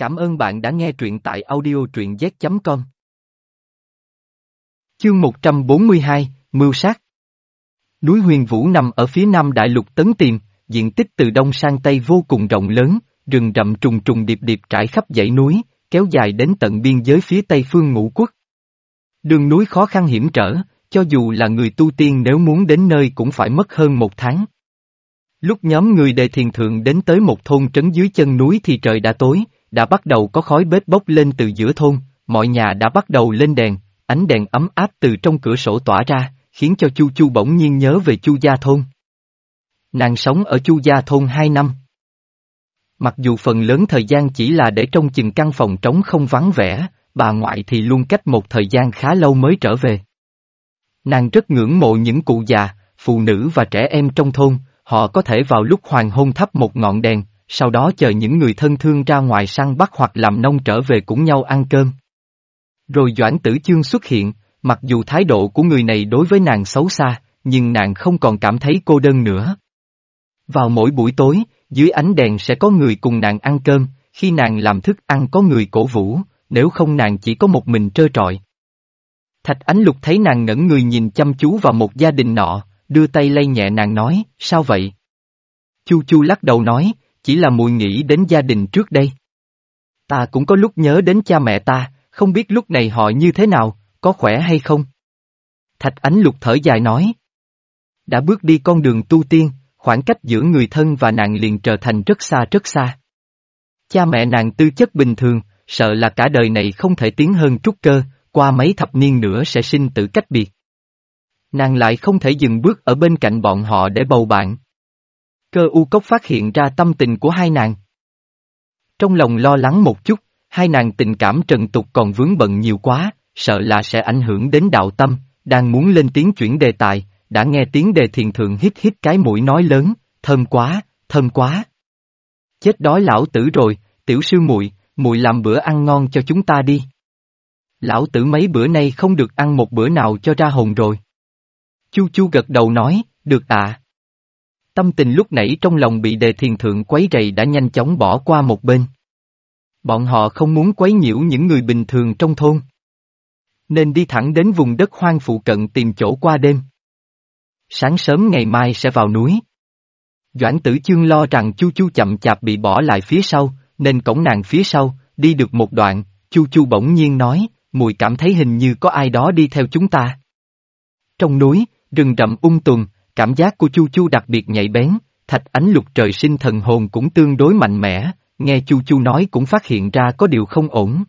Cảm ơn bạn đã nghe truyện tại audio truyện z.com. Chương 142, Mưu sát Núi Huyền Vũ nằm ở phía nam đại lục Tấn Tiềm, diện tích từ đông sang tây vô cùng rộng lớn, rừng rậm trùng trùng điệp điệp trải khắp dãy núi, kéo dài đến tận biên giới phía tây phương ngũ quốc. Đường núi khó khăn hiểm trở, cho dù là người tu tiên nếu muốn đến nơi cũng phải mất hơn một tháng. Lúc nhóm người đề thiền thượng đến tới một thôn trấn dưới chân núi thì trời đã tối, đã bắt đầu có khói bếp bốc lên từ giữa thôn, mọi nhà đã bắt đầu lên đèn, ánh đèn ấm áp từ trong cửa sổ tỏa ra, khiến cho Chu Chu bỗng nhiên nhớ về Chu Gia Thôn. Nàng sống ở Chu Gia Thôn hai năm. Mặc dù phần lớn thời gian chỉ là để trong chừng căn phòng trống không vắng vẻ, bà ngoại thì luôn cách một thời gian khá lâu mới trở về. Nàng rất ngưỡng mộ những cụ già, phụ nữ và trẻ em trong thôn, họ có thể vào lúc hoàng hôn thắp một ngọn đèn, sau đó chờ những người thân thương ra ngoài săn bắt hoặc làm nông trở về cùng nhau ăn cơm. Rồi Doãn Tử Chương xuất hiện, mặc dù thái độ của người này đối với nàng xấu xa, nhưng nàng không còn cảm thấy cô đơn nữa. Vào mỗi buổi tối, dưới ánh đèn sẽ có người cùng nàng ăn cơm, khi nàng làm thức ăn có người cổ vũ, nếu không nàng chỉ có một mình trơ trọi. Thạch Ánh Lục thấy nàng ngẩn người nhìn chăm chú vào một gia đình nọ, đưa tay lay nhẹ nàng nói, sao vậy? Chu Chu lắc đầu nói, chỉ là mùi nghĩ đến gia đình trước đây. Ta cũng có lúc nhớ đến cha mẹ ta, không biết lúc này họ như thế nào, có khỏe hay không? Thạch Ánh Lục thở dài nói. Đã bước đi con đường tu tiên, khoảng cách giữa người thân và nàng liền trở thành rất xa rất xa. Cha mẹ nàng tư chất bình thường, sợ là cả đời này không thể tiến hơn trúc cơ, qua mấy thập niên nữa sẽ sinh tử cách biệt. Nàng lại không thể dừng bước ở bên cạnh bọn họ để bầu bạn. Cơ u cốc phát hiện ra tâm tình của hai nàng. Trong lòng lo lắng một chút, hai nàng tình cảm trần tục còn vướng bận nhiều quá, sợ là sẽ ảnh hưởng đến đạo tâm, đang muốn lên tiếng chuyển đề tài, đã nghe tiếng đề thiền thượng hít hít cái mũi nói lớn, thơm quá, thơm quá. Chết đói lão tử rồi, tiểu sư muội, muội làm bữa ăn ngon cho chúng ta đi. Lão tử mấy bữa nay không được ăn một bữa nào cho ra hồn rồi. Chu chu gật đầu nói, được ạ. Tâm tình lúc nãy trong lòng bị đề thiền thượng quấy rầy đã nhanh chóng bỏ qua một bên. Bọn họ không muốn quấy nhiễu những người bình thường trong thôn. Nên đi thẳng đến vùng đất hoang phụ cận tìm chỗ qua đêm. Sáng sớm ngày mai sẽ vào núi. Doãn tử chương lo rằng Chu Chu chậm chạp bị bỏ lại phía sau, nên cổng nàng phía sau, đi được một đoạn, Chu Chu bỗng nhiên nói, mùi cảm thấy hình như có ai đó đi theo chúng ta. Trong núi, rừng rậm ung tùm, cảm giác của Chu Chu đặc biệt nhạy bén, thạch ánh lục trời sinh thần hồn cũng tương đối mạnh mẽ, nghe Chu Chu nói cũng phát hiện ra có điều không ổn.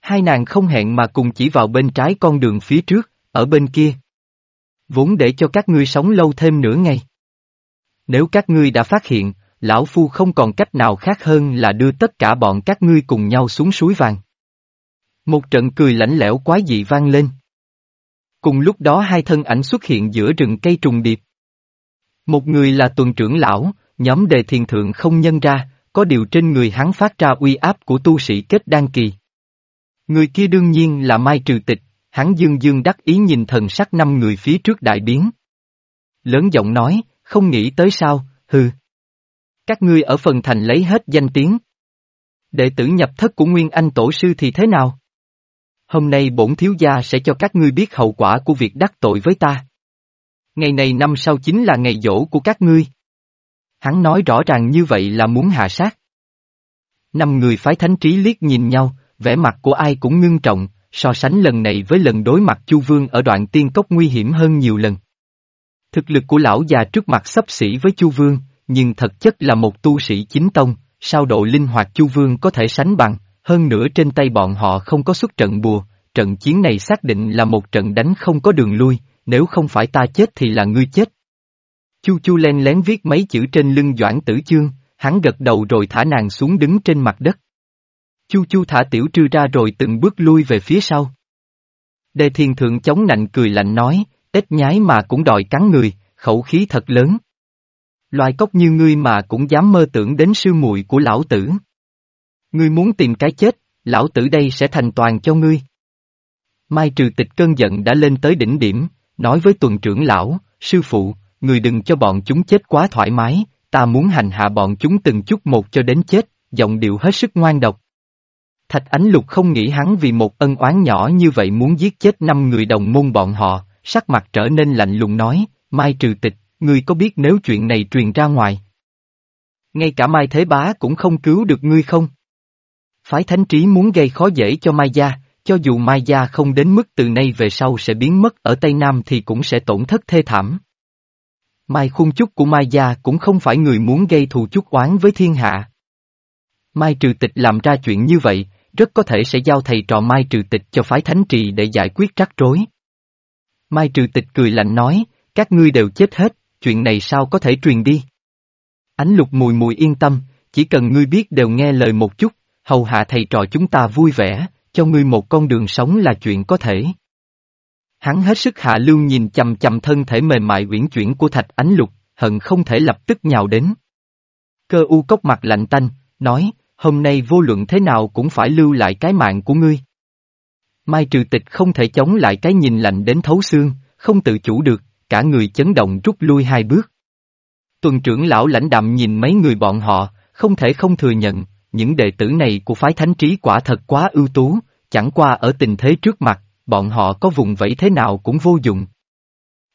Hai nàng không hẹn mà cùng chỉ vào bên trái con đường phía trước, ở bên kia. Vốn để cho các ngươi sống lâu thêm nửa ngày. Nếu các ngươi đã phát hiện, lão phu không còn cách nào khác hơn là đưa tất cả bọn các ngươi cùng nhau xuống suối vàng. Một trận cười lạnh lẽo quái dị vang lên. Cùng lúc đó hai thân ảnh xuất hiện giữa rừng cây trùng điệp. Một người là tuần trưởng lão, nhóm đề thiền thượng không nhân ra, có điều trên người hắn phát ra uy áp của tu sĩ kết đan kỳ. Người kia đương nhiên là Mai Trừ Tịch, hắn dương dương đắc ý nhìn thần sắc năm người phía trước đại biến. Lớn giọng nói, không nghĩ tới sao, hừ. Các ngươi ở phần thành lấy hết danh tiếng. Đệ tử nhập thất của Nguyên Anh Tổ Sư thì thế nào? Hôm nay bổn thiếu gia sẽ cho các ngươi biết hậu quả của việc đắc tội với ta. Ngày này năm sau chính là ngày dỗ của các ngươi. Hắn nói rõ ràng như vậy là muốn hạ sát. Năm người phái thánh trí liếc nhìn nhau, vẻ mặt của ai cũng ngưng trọng, so sánh lần này với lần đối mặt Chu Vương ở đoạn tiên cốc nguy hiểm hơn nhiều lần. Thực lực của lão già trước mặt sắp xỉ với Chu Vương, nhưng thật chất là một tu sĩ chính tông, sao độ linh hoạt Chu Vương có thể sánh bằng, hơn nữa trên tay bọn họ không có xuất trận bùa, trận chiến này xác định là một trận đánh không có đường lui, nếu không phải ta chết thì là ngươi chết. Chu Chu len lén viết mấy chữ trên lưng Doãn Tử Chương, hắn gật đầu rồi thả nàng xuống đứng trên mặt đất. Chu Chu thả tiểu trư ra rồi từng bước lui về phía sau. Đề thiền thượng chống nạnh cười lạnh nói, ít nhái mà cũng đòi cắn người, khẩu khí thật lớn. Loài cốc như ngươi mà cũng dám mơ tưởng đến sư muội của lão tử. Ngươi muốn tìm cái chết, lão tử đây sẽ thành toàn cho ngươi. Mai trừ tịch cơn giận đã lên tới đỉnh điểm, nói với tuần trưởng lão, sư phụ, người đừng cho bọn chúng chết quá thoải mái, ta muốn hành hạ bọn chúng từng chút một cho đến chết, giọng điệu hết sức ngoan độc. Thạch Ánh Lục không nghĩ hắn vì một ân oán nhỏ như vậy muốn giết chết năm người đồng môn bọn họ, sắc mặt trở nên lạnh lùng nói, Mai trừ tịch, ngươi có biết nếu chuyện này truyền ra ngoài? Ngay cả Mai Thế Bá cũng không cứu được ngươi không? Phái Thánh Trí muốn gây khó dễ cho Mai Gia, cho dù Mai Gia không đến mức từ nay về sau sẽ biến mất ở Tây Nam thì cũng sẽ tổn thất thê thảm. Mai Khung Chúc của Mai Gia cũng không phải người muốn gây thù chúc oán với thiên hạ. Mai Trừ Tịch làm ra chuyện như vậy, rất có thể sẽ giao thầy trò Mai Trừ Tịch cho phái thánh trì để giải quyết rắc rối. Mai Trừ Tịch cười lạnh nói, các ngươi đều chết hết, chuyện này sao có thể truyền đi. Ánh lục mùi mùi yên tâm, chỉ cần ngươi biết đều nghe lời một chút, hầu hạ thầy trò chúng ta vui vẻ, cho ngươi một con đường sống là chuyện có thể. Hắn hết sức hạ lưu nhìn chầm chầm thân thể mềm mại uyển chuyển của thạch ánh lục, hận không thể lập tức nhào đến. Cơ u cốc mặt lạnh tanh, nói, hôm nay vô luận thế nào cũng phải lưu lại cái mạng của ngươi. Mai trừ tịch không thể chống lại cái nhìn lạnh đến thấu xương, không tự chủ được, cả người chấn động rút lui hai bước. Tuần trưởng lão lãnh đạm nhìn mấy người bọn họ, không thể không thừa nhận, những đệ tử này của phái thánh trí quả thật quá ưu tú, chẳng qua ở tình thế trước mặt, bọn họ có vùng vẫy thế nào cũng vô dụng.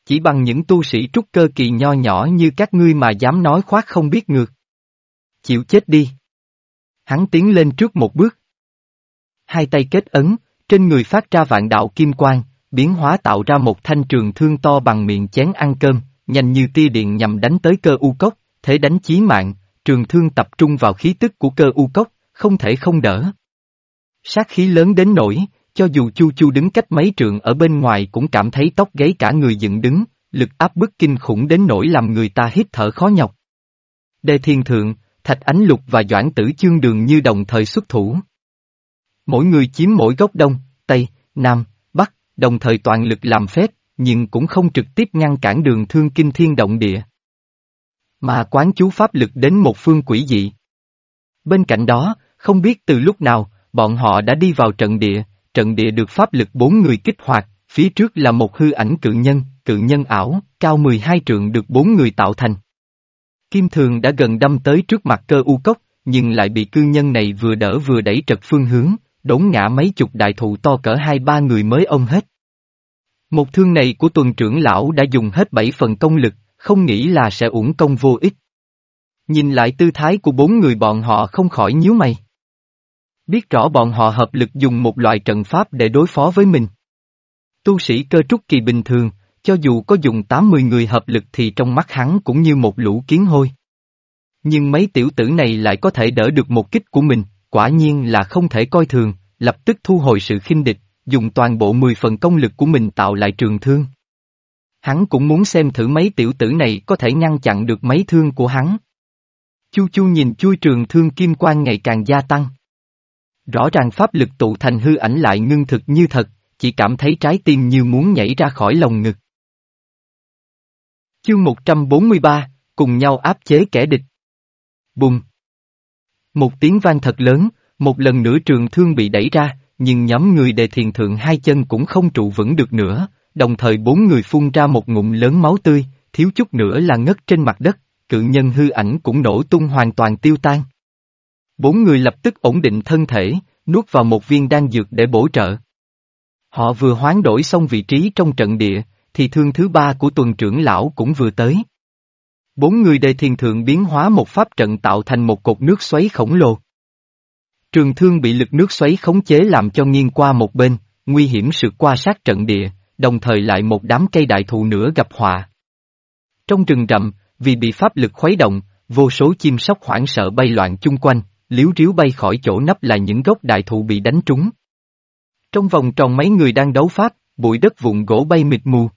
Chỉ bằng những tu sĩ trúc cơ kỳ nho nhỏ như các ngươi mà dám nói khoác không biết ngược. Chịu chết đi. Hắn tiến lên trước một bước. Hai tay kết ấn, trên người phát ra vạn đạo kim quang, biến hóa tạo ra một thanh trường thương to bằng miệng chén ăn cơm, nhanh như tia điện nhằm đánh tới cơ u cốc, thế đánh chí mạng, trường thương tập trung vào khí tức của cơ u cốc, không thể không đỡ. Sát khí lớn đến nỗi, cho dù Chu Chu đứng cách mấy trường ở bên ngoài cũng cảm thấy tóc gáy cả người dựng đứng, lực áp bức kinh khủng đến nỗi làm người ta hít thở khó nhọc. Đề Thiên Thượng, Thạch Ánh Lục và Doãn Tử Chương Đường như đồng thời xuất thủ. Mỗi người chiếm mỗi góc đông, tây, nam, bắc, đồng thời toàn lực làm phép, nhưng cũng không trực tiếp ngăn cản đường thương kinh thiên động địa. Mà quán chú pháp lực đến một phương quỷ dị. Bên cạnh đó, không biết từ lúc nào, bọn họ đã đi vào trận địa, trận địa được pháp lực bốn người kích hoạt, phía trước là một hư ảnh cự nhân, cự nhân ảo, cao 12 trượng được bốn người tạo thành. Kim Thường đã gần đâm tới trước mặt cơ u cốc, nhưng lại bị cư nhân này vừa đỡ vừa đẩy trật phương hướng, đốn ngã mấy chục đại thụ to cỡ hai ba người mới ôm hết. Một thương này của tuần trưởng lão đã dùng hết bảy phần công lực, không nghĩ là sẽ uổng công vô ích. Nhìn lại tư thái của bốn người bọn họ không khỏi nhíu mày. Biết rõ bọn họ hợp lực dùng một loại trận pháp để đối phó với mình. Tu sĩ cơ trúc kỳ bình thường, cho dù có dùng 80 người hợp lực thì trong mắt hắn cũng như một lũ kiến hôi. Nhưng mấy tiểu tử này lại có thể đỡ được một kích của mình, quả nhiên là không thể coi thường, lập tức thu hồi sự khinh địch, dùng toàn bộ 10 phần công lực của mình tạo lại trường thương. Hắn cũng muốn xem thử mấy tiểu tử này có thể ngăn chặn được mấy thương của hắn. Chu chu nhìn chui trường thương kim quang ngày càng gia tăng. Rõ ràng pháp lực tụ thành hư ảnh lại ngưng thực như thật, chỉ cảm thấy trái tim như muốn nhảy ra khỏi lồng ngực. Chương 143, cùng nhau áp chế kẻ địch. Bùng. Một tiếng vang thật lớn, một lần nữa trường thương bị đẩy ra, nhưng nhóm người đề thiền thượng hai chân cũng không trụ vững được nữa, đồng thời bốn người phun ra một ngụm lớn máu tươi, thiếu chút nữa là ngất trên mặt đất, cự nhân hư ảnh cũng nổ tung hoàn toàn tiêu tan. Bốn người lập tức ổn định thân thể, nuốt vào một viên đan dược để bổ trợ. Họ vừa hoán đổi xong vị trí trong trận địa, thì thương thứ ba của tuần trưởng lão cũng vừa tới. Bốn người đề thiền thượng biến hóa một pháp trận tạo thành một cột nước xoáy khổng lồ. Trường thương bị lực nước xoáy khống chế làm cho nghiêng qua một bên, nguy hiểm sự qua sát trận địa, đồng thời lại một đám cây đại thụ nữa gặp họa. Trong rừng rậm, vì bị pháp lực khuấy động, vô số chim sóc hoảng sợ bay loạn chung quanh, liếu riếu bay khỏi chỗ nấp là những gốc đại thụ bị đánh trúng. Trong vòng tròn mấy người đang đấu pháp, bụi đất vụn gỗ bay mịt mù.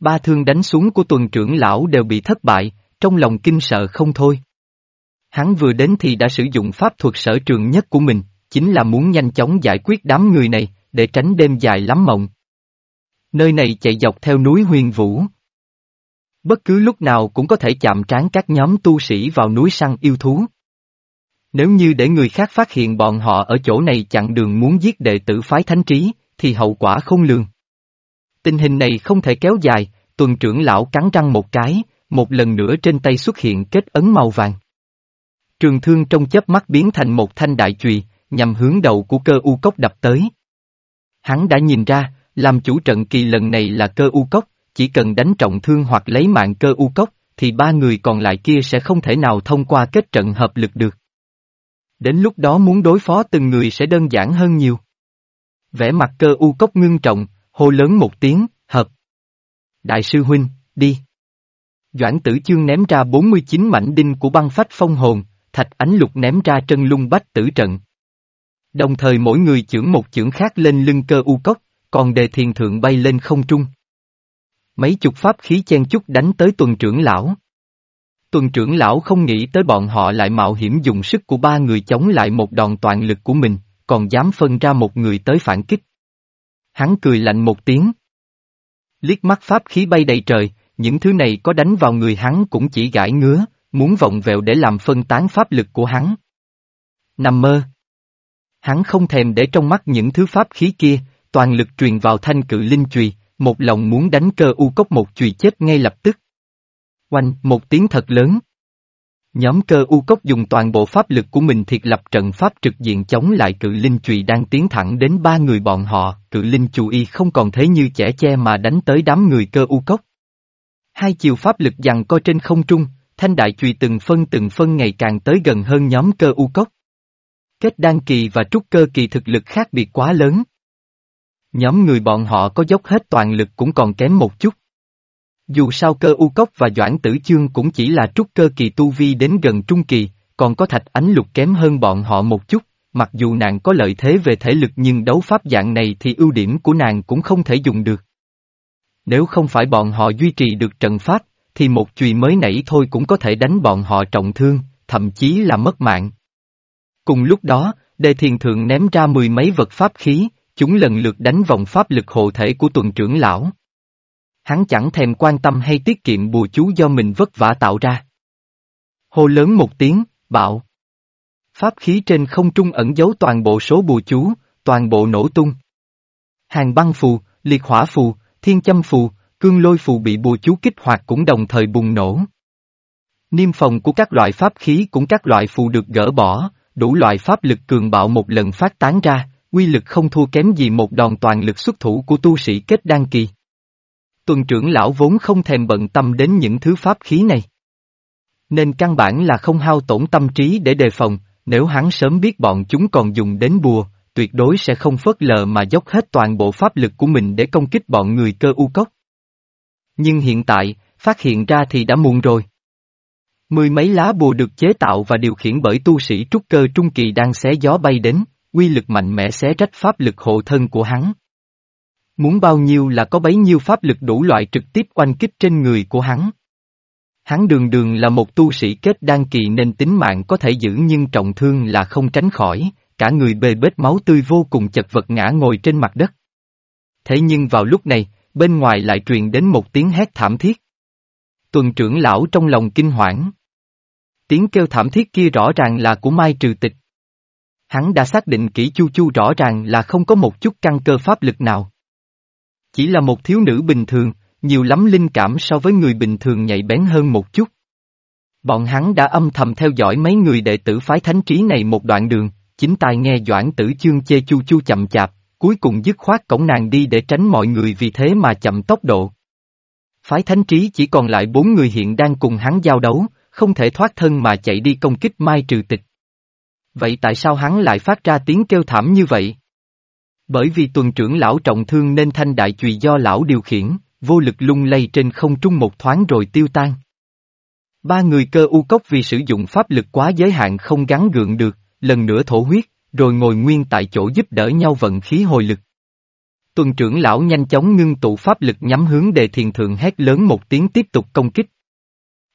Ba thương đánh xuống của tuần trưởng lão đều bị thất bại, trong lòng kinh sợ không thôi. Hắn vừa đến thì đã sử dụng pháp thuật sở trường nhất của mình, chính là muốn nhanh chóng giải quyết đám người này, để tránh đêm dài lắm mộng. Nơi này chạy dọc theo núi huyền vũ. Bất cứ lúc nào cũng có thể chạm trán các nhóm tu sĩ vào núi săn yêu thú. Nếu như để người khác phát hiện bọn họ ở chỗ này chặn đường muốn giết đệ tử phái thánh trí, thì hậu quả không lường. Tình hình này không thể kéo dài, tuần trưởng lão cắn răng một cái, một lần nữa trên tay xuất hiện kết ấn màu vàng. Trường thương trong chớp mắt biến thành một thanh đại chùy, nhằm hướng đầu của cơ u cốc đập tới. Hắn đã nhìn ra, làm chủ trận kỳ lần này là cơ u cốc, chỉ cần đánh trọng thương hoặc lấy mạng cơ u cốc, thì ba người còn lại kia sẽ không thể nào thông qua kết trận hợp lực được. Đến lúc đó muốn đối phó từng người sẽ đơn giản hơn nhiều. Vẽ mặt cơ u cốc ngưng trọng, hô lớn một tiếng, hợp. Đại sư huynh, đi. Doãn tử chương ném ra 49 mảnh đinh của băng phách phong hồn, thạch ánh lục ném ra chân lung bách tử trận. Đồng thời mỗi người chưởng một chưởng khác lên lưng cơ u cốc, còn đề thiền thượng bay lên không trung. Mấy chục pháp khí chen chúc đánh tới tuần trưởng lão. Tuần trưởng lão không nghĩ tới bọn họ lại mạo hiểm dùng sức của ba người chống lại một đòn toàn lực của mình, còn dám phân ra một người tới phản kích. Hắn cười lạnh một tiếng. Liếc mắt pháp khí bay đầy trời, những thứ này có đánh vào người hắn cũng chỉ gãi ngứa, muốn vọng vẹo để làm phân tán pháp lực của hắn. Nằm mơ. Hắn không thèm để trong mắt những thứ pháp khí kia, toàn lực truyền vào thanh cự linh chùy, một lòng muốn đánh cơ u cốc một chùy chết ngay lập tức. Oanh, một tiếng thật lớn. Nhóm cơ u cốc dùng toàn bộ pháp lực của mình thiệt lập trận pháp trực diện chống lại cự linh chùy đang tiến thẳng đến ba người bọn họ, cự linh chù y không còn thế như trẻ che mà đánh tới đám người cơ u cốc. Hai chiều pháp lực dằn co trên không trung, thanh đại chùy từng phân từng phân ngày càng tới gần hơn nhóm cơ u cốc. Kết đan kỳ và trúc cơ kỳ thực lực khác biệt quá lớn. Nhóm người bọn họ có dốc hết toàn lực cũng còn kém một chút. Dù sao cơ u cốc và doãn tử chương cũng chỉ là trúc cơ kỳ tu vi đến gần trung kỳ, còn có thạch ánh lục kém hơn bọn họ một chút, mặc dù nàng có lợi thế về thể lực nhưng đấu pháp dạng này thì ưu điểm của nàng cũng không thể dùng được. Nếu không phải bọn họ duy trì được trận pháp, thì một chùy mới nảy thôi cũng có thể đánh bọn họ trọng thương, thậm chí là mất mạng. Cùng lúc đó, đề thiền thượng ném ra mười mấy vật pháp khí, chúng lần lượt đánh vòng pháp lực hộ thể của tuần trưởng lão. Hắn chẳng thèm quan tâm hay tiết kiệm bùa chú do mình vất vả tạo ra. Hô lớn một tiếng, bạo. Pháp khí trên không trung ẩn giấu toàn bộ số bùa chú, toàn bộ nổ tung. Hàng băng phù, liệt hỏa phù, thiên châm phù, cương lôi phù bị bùa chú kích hoạt cũng đồng thời bùng nổ. Niêm phòng của các loại pháp khí cũng các loại phù được gỡ bỏ, đủ loại pháp lực cường bạo một lần phát tán ra, quy lực không thua kém gì một đòn toàn lực xuất thủ của tu sĩ kết đan kỳ. Tuần trưởng lão vốn không thèm bận tâm đến những thứ pháp khí này. Nên căn bản là không hao tổn tâm trí để đề phòng, nếu hắn sớm biết bọn chúng còn dùng đến bùa, tuyệt đối sẽ không phớt lờ mà dốc hết toàn bộ pháp lực của mình để công kích bọn người cơ u cốc. Nhưng hiện tại, phát hiện ra thì đã muộn rồi. Mười mấy lá bùa được chế tạo và điều khiển bởi tu sĩ trúc cơ trung kỳ đang xé gió bay đến, quy lực mạnh mẽ xé rách pháp lực hộ thân của hắn. Muốn bao nhiêu là có bấy nhiêu pháp lực đủ loại trực tiếp oanh kích trên người của hắn. Hắn đường đường là một tu sĩ kết đan kỳ nên tính mạng có thể giữ nhưng trọng thương là không tránh khỏi, cả người bê bết máu tươi vô cùng chật vật ngã ngồi trên mặt đất. Thế nhưng vào lúc này, bên ngoài lại truyền đến một tiếng hét thảm thiết. Tuần trưởng lão trong lòng kinh hoảng. Tiếng kêu thảm thiết kia rõ ràng là của Mai Trừ Tịch. Hắn đã xác định kỹ chu chu rõ ràng là không có một chút căn cơ pháp lực nào. Chỉ là một thiếu nữ bình thường, nhiều lắm linh cảm so với người bình thường nhạy bén hơn một chút. Bọn hắn đã âm thầm theo dõi mấy người đệ tử phái thánh trí này một đoạn đường, chính tai nghe Doãn Tử Chương chê chu chu chậm chạp, cuối cùng dứt khoát cổng nàng đi để tránh mọi người vì thế mà chậm tốc độ. Phái thánh trí chỉ còn lại bốn người hiện đang cùng hắn giao đấu, không thể thoát thân mà chạy đi công kích Mai Trừ Tịch. Vậy tại sao hắn lại phát ra tiếng kêu thảm như vậy? Bởi vì tuần trưởng lão trọng thương nên thanh đại chùy do lão điều khiển, vô lực lung lay trên không trung một thoáng rồi tiêu tan. Ba người cơ u cốc vì sử dụng pháp lực quá giới hạn không gắn gượng được, lần nữa thổ huyết, rồi ngồi nguyên tại chỗ giúp đỡ nhau vận khí hồi lực. Tuần trưởng lão nhanh chóng ngưng tụ pháp lực nhắm hướng đề thiền thượng hét lớn một tiếng tiếp tục công kích.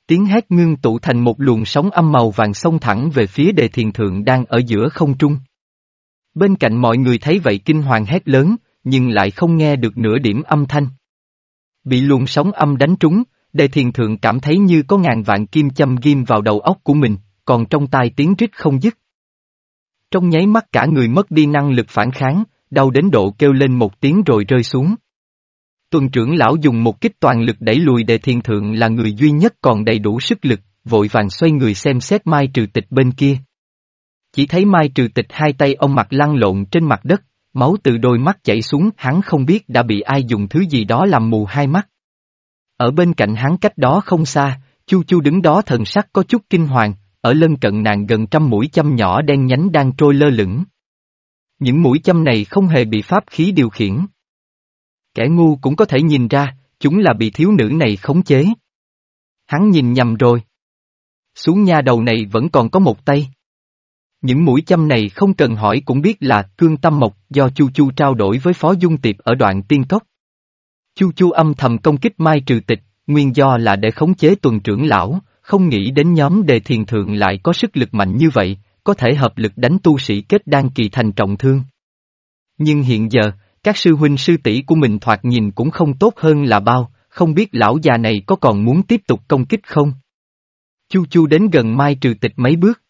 Tiếng hét ngưng tụ thành một luồng sóng âm màu vàng xông thẳng về phía đề thiền thượng đang ở giữa không trung. Bên cạnh mọi người thấy vậy kinh hoàng hét lớn, nhưng lại không nghe được nửa điểm âm thanh. Bị luồng sóng âm đánh trúng, đề thiền thượng cảm thấy như có ngàn vạn kim châm ghim vào đầu óc của mình, còn trong tai tiếng rít không dứt. Trong nháy mắt cả người mất đi năng lực phản kháng, đau đến độ kêu lên một tiếng rồi rơi xuống. Tuần trưởng lão dùng một kích toàn lực đẩy lùi đề thiên thượng là người duy nhất còn đầy đủ sức lực, vội vàng xoay người xem xét mai trừ tịch bên kia. Chỉ thấy Mai trừ tịch hai tay ông mặt lăn lộn trên mặt đất, máu từ đôi mắt chảy xuống hắn không biết đã bị ai dùng thứ gì đó làm mù hai mắt. Ở bên cạnh hắn cách đó không xa, Chu Chu đứng đó thần sắc có chút kinh hoàng, ở lân cận nàng gần trăm mũi châm nhỏ đen nhánh đang trôi lơ lửng. Những mũi châm này không hề bị pháp khí điều khiển. Kẻ ngu cũng có thể nhìn ra, chúng là bị thiếu nữ này khống chế. Hắn nhìn nhầm rồi. Xuống nha đầu này vẫn còn có một tay. Những mũi châm này không cần hỏi cũng biết là cương tâm mộc do Chu Chu trao đổi với Phó Dung Tiệp ở đoạn tiên cốc. Chu Chu âm thầm công kích Mai Trừ Tịch, nguyên do là để khống chế tuần trưởng lão, không nghĩ đến nhóm đề thiền thượng lại có sức lực mạnh như vậy, có thể hợp lực đánh tu sĩ kết đan kỳ thành trọng thương. Nhưng hiện giờ, các sư huynh sư tỷ của mình thoạt nhìn cũng không tốt hơn là bao, không biết lão già này có còn muốn tiếp tục công kích không? Chu Chu đến gần Mai Trừ Tịch mấy bước.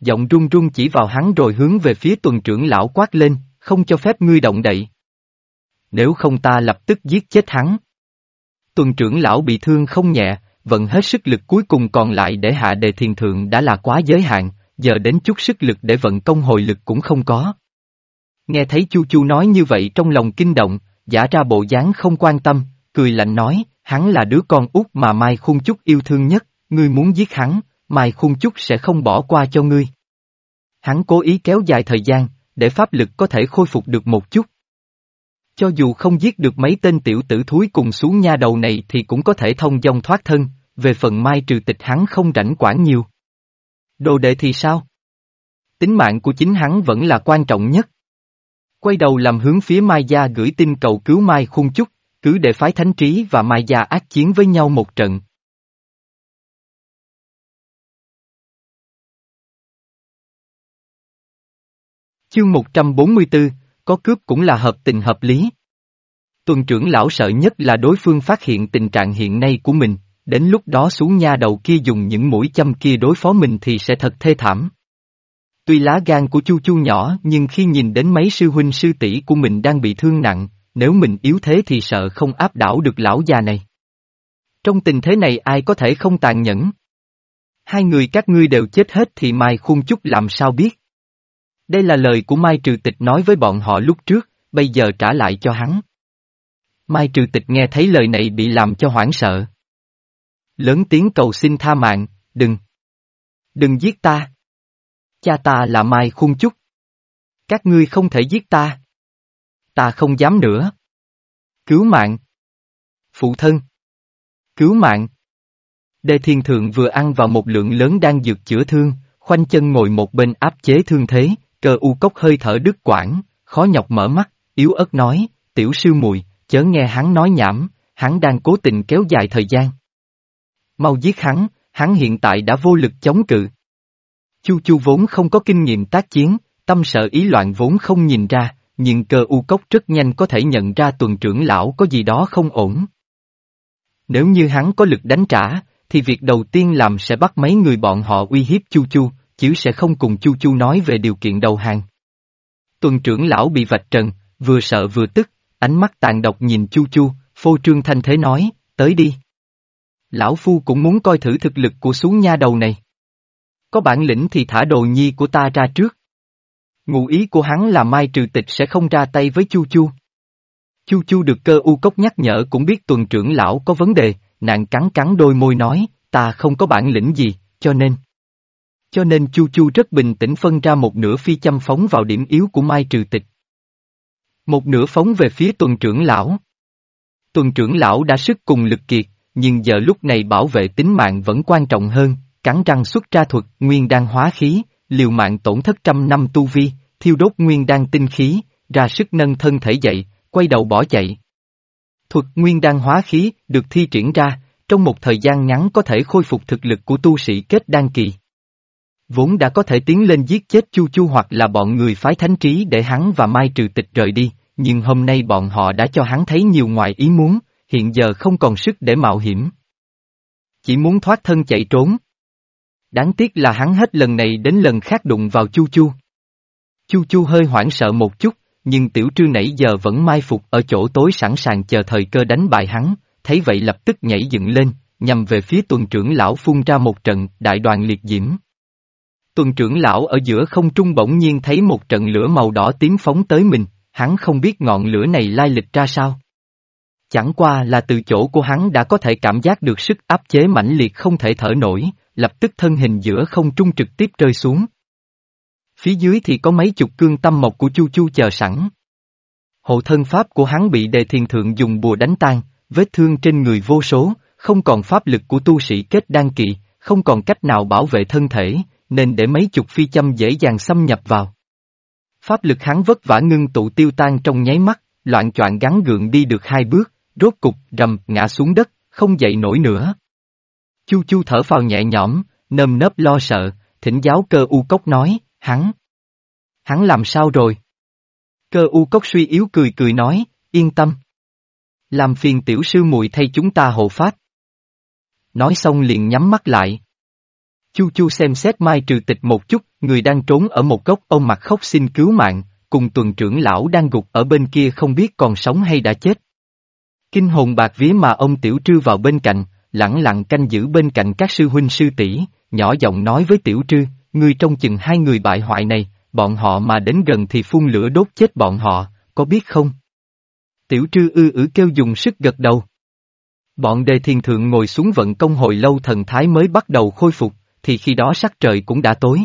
Giọng run run chỉ vào hắn rồi hướng về phía tuần trưởng lão quát lên, không cho phép ngươi động đậy. Nếu không ta lập tức giết chết hắn. Tuần trưởng lão bị thương không nhẹ, vận hết sức lực cuối cùng còn lại để hạ đề thiền thượng đã là quá giới hạn, giờ đến chút sức lực để vận công hồi lực cũng không có. Nghe thấy Chu Chu nói như vậy trong lòng kinh động, giả ra bộ dáng không quan tâm, cười lạnh nói, hắn là đứa con út mà Mai Khung Chúc yêu thương nhất, ngươi muốn giết hắn, Mai Khung Chúc sẽ không bỏ qua cho ngươi. Hắn cố ý kéo dài thời gian, để pháp lực có thể khôi phục được một chút. Cho dù không giết được mấy tên tiểu tử thúi cùng xuống nha đầu này thì cũng có thể thông dong thoát thân, về phần mai trừ tịch hắn không rảnh quản nhiều. Đồ đệ thì sao? Tính mạng của chính hắn vẫn là quan trọng nhất. Quay đầu làm hướng phía Mai Gia gửi tin cầu cứu Mai Khung Chúc, cứ để phái Thánh Trí và Mai Gia ác chiến với nhau một trận. Chương 144, có cướp cũng là hợp tình hợp lý. Tuần trưởng lão sợ nhất là đối phương phát hiện tình trạng hiện nay của mình, đến lúc đó xuống nha đầu kia dùng những mũi châm kia đối phó mình thì sẽ thật thê thảm. Tuy lá gan của Chu Chu nhỏ nhưng khi nhìn đến mấy sư huynh sư tỷ của mình đang bị thương nặng, nếu mình yếu thế thì sợ không áp đảo được lão già này. Trong tình thế này ai có thể không tàn nhẫn? Hai người các ngươi đều chết hết thì Mai Khung Chúc làm sao biết? Đây là lời của Mai Trừ Tịch nói với bọn họ lúc trước, bây giờ trả lại cho hắn. Mai Trừ Tịch nghe thấy lời này bị làm cho hoảng sợ. Lớn tiếng cầu xin tha mạng, đừng. Đừng giết ta. Cha ta là Mai Khung Chúc. Các ngươi không thể giết ta. Ta không dám nữa. Cứu mạng. Phụ thân. Cứu mạng. Đề Thiên Thượng vừa ăn vào một lượng lớn đang dược chữa thương, khoanh chân ngồi một bên áp chế thương thế, cơ u cốc hơi thở đứt quãng, khó nhọc mở mắt, yếu ớt nói, tiểu sư mùi, chớ nghe hắn nói nhảm, hắn đang cố tình kéo dài thời gian. Mau giết hắn, hắn hiện tại đã vô lực chống cự. Chu Chu vốn không có kinh nghiệm tác chiến, tâm sợ ý loạn vốn không nhìn ra, nhưng cơ u cốc rất nhanh có thể nhận ra tuần trưởng lão có gì đó không ổn. Nếu như hắn có lực đánh trả, thì việc đầu tiên làm sẽ bắt mấy người bọn họ uy hiếp Chu Chu, chứ sẽ không cùng Chu Chu nói về điều kiện đầu hàng. Tuần trưởng lão bị vạch trần, vừa sợ vừa tức, ánh mắt tàn độc nhìn Chu Chu, phô trương thanh thế nói, tới đi. Lão Phu cũng muốn coi thử thực lực của xuống nha đầu này. Có bản lĩnh thì thả đồ nhi của ta ra trước. Ngụ ý của hắn là Mai Trừ Tịch sẽ không ra tay với Chu Chu. Chu Chu được cơ u cốc nhắc nhở cũng biết tuần trưởng lão có vấn đề, nàng cắn cắn đôi môi nói, ta không có bản lĩnh gì, cho nên. Cho nên Chu Chu rất bình tĩnh phân ra một nửa phi châm phóng vào điểm yếu của Mai Trừ Tịch. Một nửa phóng về phía tuần trưởng lão. Tuần trưởng lão đã sức cùng lực kiệt, nhưng giờ lúc này bảo vệ tính mạng vẫn quan trọng hơn, cắn răng xuất ra thuật nguyên đan hóa khí, liều mạng tổn thất trăm năm tu vi, thiêu đốt nguyên đan tinh khí, ra sức nâng thân thể dậy, quay đầu bỏ chạy. Thuật nguyên đan hóa khí được thi triển ra, trong một thời gian ngắn có thể khôi phục thực lực của tu sĩ kết đan kỳ. Vốn đã có thể tiến lên giết chết Chu Chu hoặc là bọn người phái thánh trí để hắn và Mai Trừ Tịch rời đi, nhưng hôm nay bọn họ đã cho hắn thấy nhiều ngoài ý muốn, hiện giờ không còn sức để mạo hiểm. Chỉ muốn thoát thân chạy trốn. Đáng tiếc là hắn hết lần này đến lần khác đụng vào Chu Chu. Chu Chu hơi hoảng sợ một chút, nhưng tiểu trư nãy giờ vẫn mai phục ở chỗ tối sẵn sàng chờ thời cơ đánh bại hắn, thấy vậy lập tức nhảy dựng lên, nhằm về phía tuần trưởng lão phun ra một trận đại đoàn liệt diễm. Tuần trưởng lão ở giữa không trung bỗng nhiên thấy một trận lửa màu đỏ tím phóng tới mình, hắn không biết ngọn lửa này lai lịch ra sao. Chẳng qua là từ chỗ của hắn đã có thể cảm giác được sức áp chế mãnh liệt không thể thở nổi, lập tức thân hình giữa không trung trực tiếp rơi xuống. Phía dưới thì có mấy chục cương tâm mộc của Chu Chu chờ sẵn. Hộ thân pháp của hắn bị đề thiền thượng dùng bùa đánh tan, vết thương trên người vô số, không còn pháp lực của tu sĩ kết đan kỳ, không còn cách nào bảo vệ thân thể, nên để mấy chục phi châm dễ dàng xâm nhập vào. Pháp lực hắn vất vả ngưng tụ tiêu tan trong nháy mắt, loạn choạng gắn gượng đi được hai bước, rốt cục rầm ngã xuống đất, không dậy nổi nữa. Chu chu thở phào nhẹ nhõm, nơm nớp lo sợ, thỉnh giáo cơ u cốc nói, hắn. Hắn làm sao rồi? Cơ u cốc suy yếu cười cười nói, yên tâm. Làm phiền tiểu sư muội thay chúng ta hộ pháp. Nói xong liền nhắm mắt lại. Chu chu xem xét mai trừ tịch một chút, người đang trốn ở một góc ông mặt khóc xin cứu mạng, cùng tuần trưởng lão đang gục ở bên kia không biết còn sống hay đã chết. Kinh hồn bạc vía mà ông tiểu trư vào bên cạnh, lặng lặng canh giữ bên cạnh các sư huynh sư tỷ, nhỏ giọng nói với tiểu trư, ngươi trong chừng hai người bại hoại này, bọn họ mà đến gần thì phun lửa đốt chết bọn họ, có biết không? Tiểu trư ư ử kêu dùng sức gật đầu. Bọn đề thiền thượng ngồi xuống vận công hồi lâu thần thái mới bắt đầu khôi phục, thì khi đó sắc trời cũng đã tối.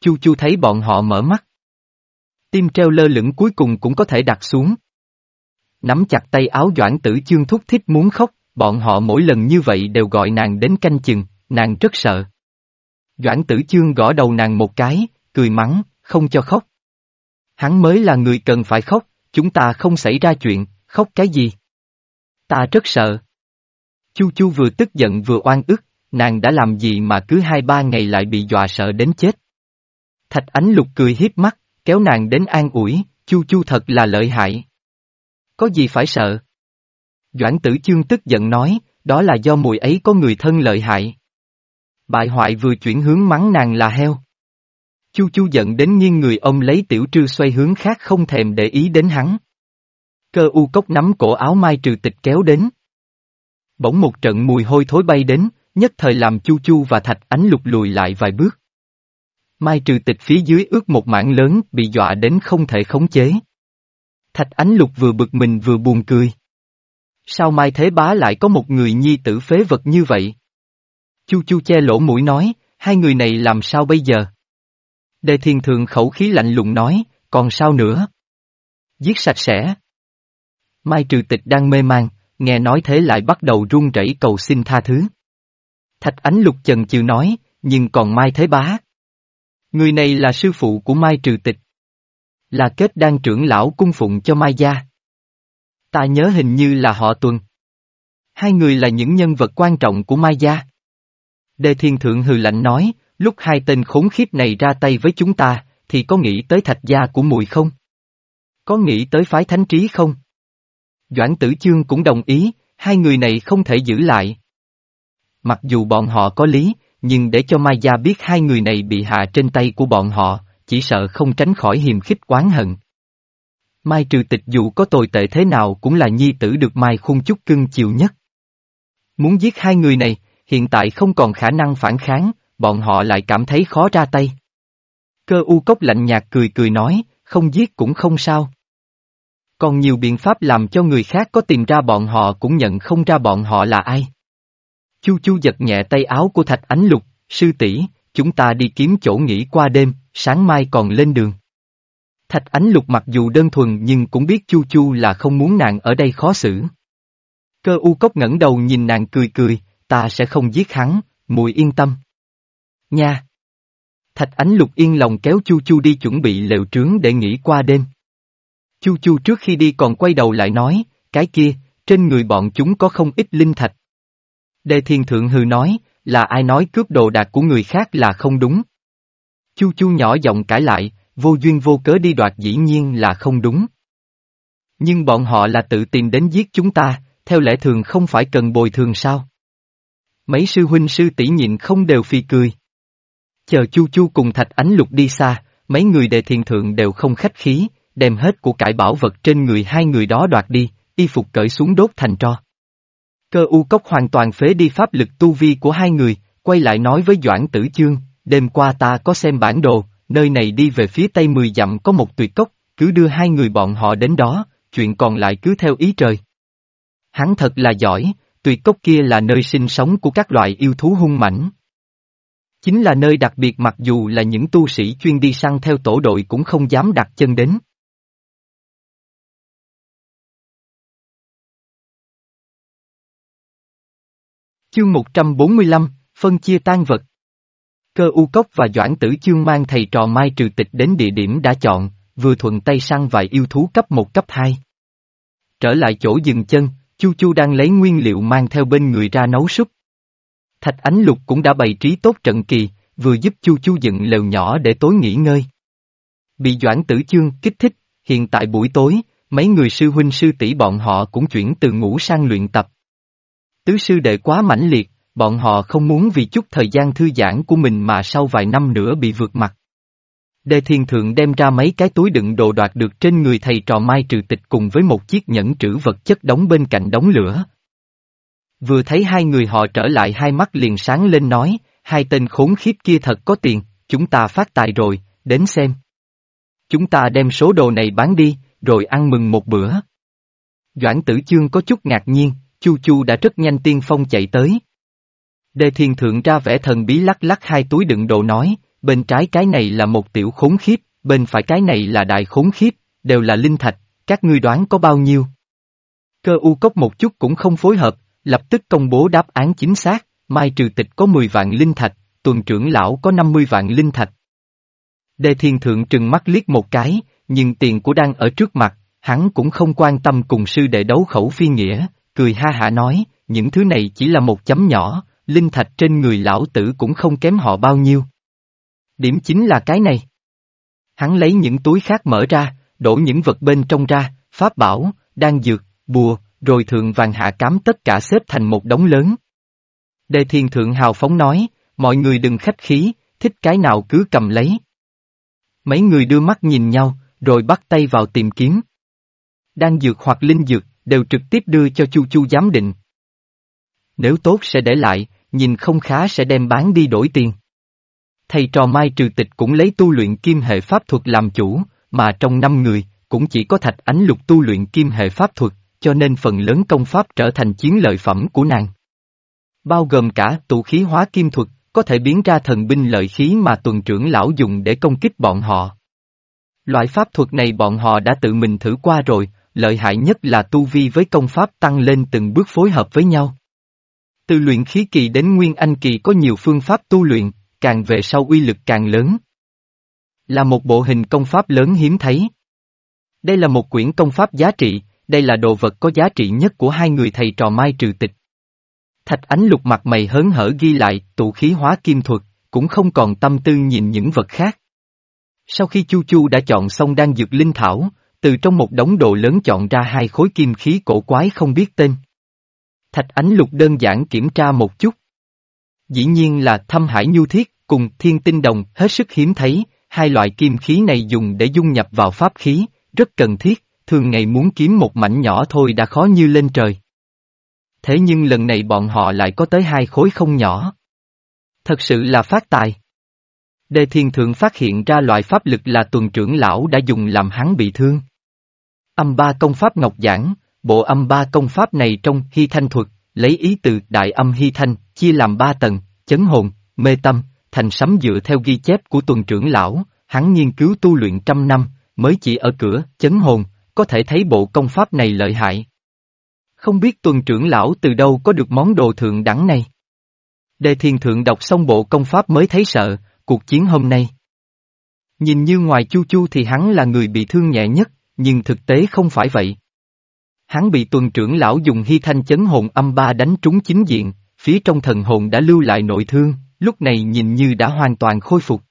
Chu chu thấy bọn họ mở mắt. Tim treo lơ lửng cuối cùng cũng có thể đặt xuống. Nắm chặt tay áo doãn tử chương thúc thích muốn khóc, bọn họ mỗi lần như vậy đều gọi nàng đến canh chừng, nàng rất sợ. Doãn tử chương gõ đầu nàng một cái, cười mắng, không cho khóc. Hắn mới là người cần phải khóc, chúng ta không xảy ra chuyện, khóc cái gì? Ta rất sợ. Chu Chu vừa tức giận vừa oan ức, nàng đã làm gì mà cứ hai ba ngày lại bị dọa sợ đến chết. Thạch ánh lục cười hiếp mắt, kéo nàng đến an ủi, Chu Chu thật là lợi hại. Có gì phải sợ? Doãn tử chương tức giận nói, đó là do mùi ấy có người thân lợi hại. Bại hoại vừa chuyển hướng mắng nàng là heo. Chu chu giận đến nghiêng người ông lấy tiểu trư xoay hướng khác không thèm để ý đến hắn. Cơ u cốc nắm cổ áo mai trừ tịch kéo đến. Bỗng một trận mùi hôi thối bay đến, nhất thời làm chu chu và thạch ánh lục lùi lại vài bước. Mai trừ tịch phía dưới ướt một mảng lớn bị dọa đến không thể khống chế. Thạch ánh lục vừa bực mình vừa buồn cười. Sao Mai Thế Bá lại có một người nhi tử phế vật như vậy? Chu chu che lỗ mũi nói, hai người này làm sao bây giờ? Đề thiên thường khẩu khí lạnh lùng nói, còn sao nữa? Giết sạch sẽ. Mai trừ tịch đang mê man, nghe nói thế lại bắt đầu run rẩy cầu xin tha thứ. Thạch ánh lục chần chừ nói, nhưng còn Mai Thế Bá. Người này là sư phụ của Mai trừ tịch. Là kết đang trưởng lão cung phụng cho Mai Gia. Ta nhớ hình như là họ tuần. Hai người là những nhân vật quan trọng của Mai Gia. Đề Thiên Thượng hừ lạnh nói, lúc hai tên khốn khiếp này ra tay với chúng ta, thì có nghĩ tới thạch gia của mùi không? Có nghĩ tới phái thánh trí không? Doãn tử chương cũng đồng ý, hai người này không thể giữ lại. Mặc dù bọn họ có lý, nhưng để cho Mai Gia biết hai người này bị hạ trên tay của bọn họ, chỉ sợ không tránh khỏi hiềm khích quán hận. Mai trừ tịch dù có tồi tệ thế nào cũng là nhi tử được Mai khung chút cưng chiều nhất. Muốn giết hai người này, hiện tại không còn khả năng phản kháng, bọn họ lại cảm thấy khó ra tay. Cơ u cốc lạnh nhạt cười cười nói, không giết cũng không sao. Còn nhiều biện pháp làm cho người khác có tìm ra bọn họ cũng nhận không ra bọn họ là ai. Chu chu giật nhẹ tay áo của thạch ánh lục, sư tỷ, chúng ta đi kiếm chỗ nghỉ qua đêm, sáng mai còn lên đường. Thạch ánh lục mặc dù đơn thuần nhưng cũng biết chu chu là không muốn nàng ở đây khó xử. Cơ u cốc ngẩng đầu nhìn nàng cười cười, ta sẽ không giết hắn, mùi yên tâm. Nha! Thạch ánh lục yên lòng kéo chu chu đi chuẩn bị lều trướng để nghỉ qua đêm. Chu chu trước khi đi còn quay đầu lại nói, cái kia, trên người bọn chúng có không ít linh thạch. Đề thiên thượng hừ nói, là ai nói cướp đồ đạc của người khác là không đúng. Chu chu nhỏ giọng cãi lại, vô duyên vô cớ đi đoạt dĩ nhiên là không đúng. Nhưng bọn họ là tự tìm đến giết chúng ta, theo lẽ thường không phải cần bồi thường sao? Mấy sư huynh sư tỷ nhịn không đều phi cười. Chờ chu chu cùng thạch ánh lục đi xa, mấy người đề thiền thượng đều không khách khí, đem hết của cải bảo vật trên người hai người đó đoạt đi, y phục cởi xuống đốt thành tro. Cơ u cốc hoàn toàn phế đi pháp lực tu vi của hai người, quay lại nói với Doãn Tử Chương, đêm qua ta có xem bản đồ, nơi này đi về phía tây 10 dặm có một tuyệt cốc, cứ đưa hai người bọn họ đến đó, chuyện còn lại cứ theo ý trời. Hắn thật là giỏi, tuyệt cốc kia là nơi sinh sống của các loại yêu thú hung mãnh. Chính là nơi đặc biệt mặc dù là những tu sĩ chuyên đi săn theo tổ đội cũng không dám đặt chân đến. Chương 145, phân chia tan vật. Cơ u cốc và Doãn Tử Chương mang thầy trò Mai Trừ Tịch đến địa điểm đã chọn, vừa thuận tay săn vài yêu thú cấp 1 cấp 2. Trở lại chỗ dừng chân, Chu Chu đang lấy nguyên liệu mang theo bên người ra nấu súp. Thạch Ánh Lục cũng đã bày trí tốt trận kỳ, vừa giúp Chu Chu dựng lều nhỏ để tối nghỉ ngơi. Bị Doãn Tử Chương kích thích, hiện tại buổi tối, mấy người sư huynh sư tỷ bọn họ cũng chuyển từ ngủ sang luyện tập. Tứ sư đệ quá mãnh liệt, bọn họ không muốn vì chút thời gian thư giãn của mình mà sau vài năm nữa bị vượt mặt. Đề thiên thượng đem ra mấy cái túi đựng đồ đoạt được trên người thầy trò mai trừ tịch cùng với một chiếc nhẫn trữ vật chất đóng bên cạnh đống lửa. Vừa thấy hai người họ trở lại hai mắt liền sáng lên nói, hai tên khốn khiếp kia thật có tiền, chúng ta phát tài rồi, đến xem. Chúng ta đem số đồ này bán đi, rồi ăn mừng một bữa. Doãn tử chương có chút ngạc nhiên, Chu Chu đã rất nhanh tiên phong chạy tới. Đề thiên thượng ra vẻ thần bí lắc lắc hai túi đựng đồ nói, bên trái cái này là một tiểu khốn khiếp, bên phải cái này là đại khốn khiếp, đều là linh thạch, các ngươi đoán có bao nhiêu? Cơ u cốc một chút cũng không phối hợp, lập tức công bố đáp án chính xác, Mai Trừ Tịch có 10 vạn linh thạch, tuần trưởng lão có 50 vạn linh thạch. Đề thiên thượng trừng mắt liếc một cái, nhưng tiền của đang ở trước mặt, hắn cũng không quan tâm cùng sư đệ đấu khẩu phi nghĩa, cười ha hả nói, những thứ này chỉ là một chấm nhỏ, linh thạch trên người lão tử cũng không kém họ bao nhiêu. Điểm chính là cái này. Hắn lấy những túi khác mở ra, đổ những vật bên trong ra, pháp bảo, đan dược, bùa, rồi thượng vàng hạ cám tất cả xếp thành một đống lớn. Đề thiên thượng hào phóng nói, mọi người đừng khách khí, thích cái nào cứ cầm lấy. Mấy người đưa mắt nhìn nhau, rồi bắt tay vào tìm kiếm. Đan dược hoặc linh dược, đều trực tiếp đưa cho Chu Chu giám định. Nếu tốt sẽ để lại, nhìn không khá sẽ đem bán đi đổi tiền. Thầy trò Mai Trừ Tịch cũng lấy tu luyện kim hệ pháp thuật làm chủ, mà trong năm người, cũng chỉ có thạch ánh lục tu luyện kim hệ pháp thuật, cho nên phần lớn công pháp trở thành chiến lợi phẩm của nàng. Bao gồm cả tụ khí hóa kim thuật, có thể biến ra thần binh lợi khí mà tuần trưởng lão dùng để công kích bọn họ. Loại pháp thuật này bọn họ đã tự mình thử qua rồi, lợi hại nhất là tu vi với công pháp tăng lên từng bước phối hợp với nhau. Từ luyện khí kỳ đến nguyên anh kỳ có nhiều phương pháp tu luyện, càng về sau uy lực càng lớn. Là một bộ hình công pháp lớn hiếm thấy. Đây là một quyển công pháp giá trị, đây là đồ vật có giá trị nhất của hai người thầy trò Mai Trừ Tịch. Thạch ánh lục mặt mày hớn hở ghi lại tụ khí hóa kim thuật, cũng không còn tâm tư nhìn những vật khác. Sau khi Chu Chu đã chọn xong đan dược linh thảo, từ trong một đống đồ lớn chọn ra hai khối kim khí cổ quái không biết tên. Thạch ánh lục đơn giản kiểm tra một chút. Dĩ nhiên là thâm hải nhu thiết, cùng thiên tinh đồng hết sức hiếm thấy, hai loại kim khí này dùng để dung nhập vào pháp khí, rất cần thiết, thường ngày muốn kiếm một mảnh nhỏ thôi đã khó như lên trời. Thế nhưng lần này bọn họ lại có tới hai khối không nhỏ. Thật sự là phát tài. Đề thiên thượng phát hiện ra loại pháp lực là tuần trưởng lão đã dùng làm hắn bị thương. Âm ba công pháp ngọc giảng, bộ âm ba công pháp này trong hy thanh thuật, lấy ý từ đại âm hy thanh, chia làm ba tầng, chấn hồn, mê tâm, thành sấm dựa theo ghi chép của tuần trưởng lão, hắn nghiên cứu tu luyện trăm năm, mới chỉ ở cửa, chấn hồn, có thể thấy bộ công pháp này lợi hại. Không biết tuần trưởng lão từ đâu có được món đồ thượng đẳng này. Đề thiền thượng đọc xong bộ công pháp mới thấy sợ, cuộc chiến hôm nay. Nhìn như ngoài chu chu thì hắn là người bị thương nhẹ nhất, nhưng thực tế không phải vậy. Hắn bị tuần trưởng lão dùng hy thanh chấn hồn âm ba đánh trúng chính diện, phía trong thần hồn đã lưu lại nội thương, lúc này nhìn như đã hoàn toàn khôi phục.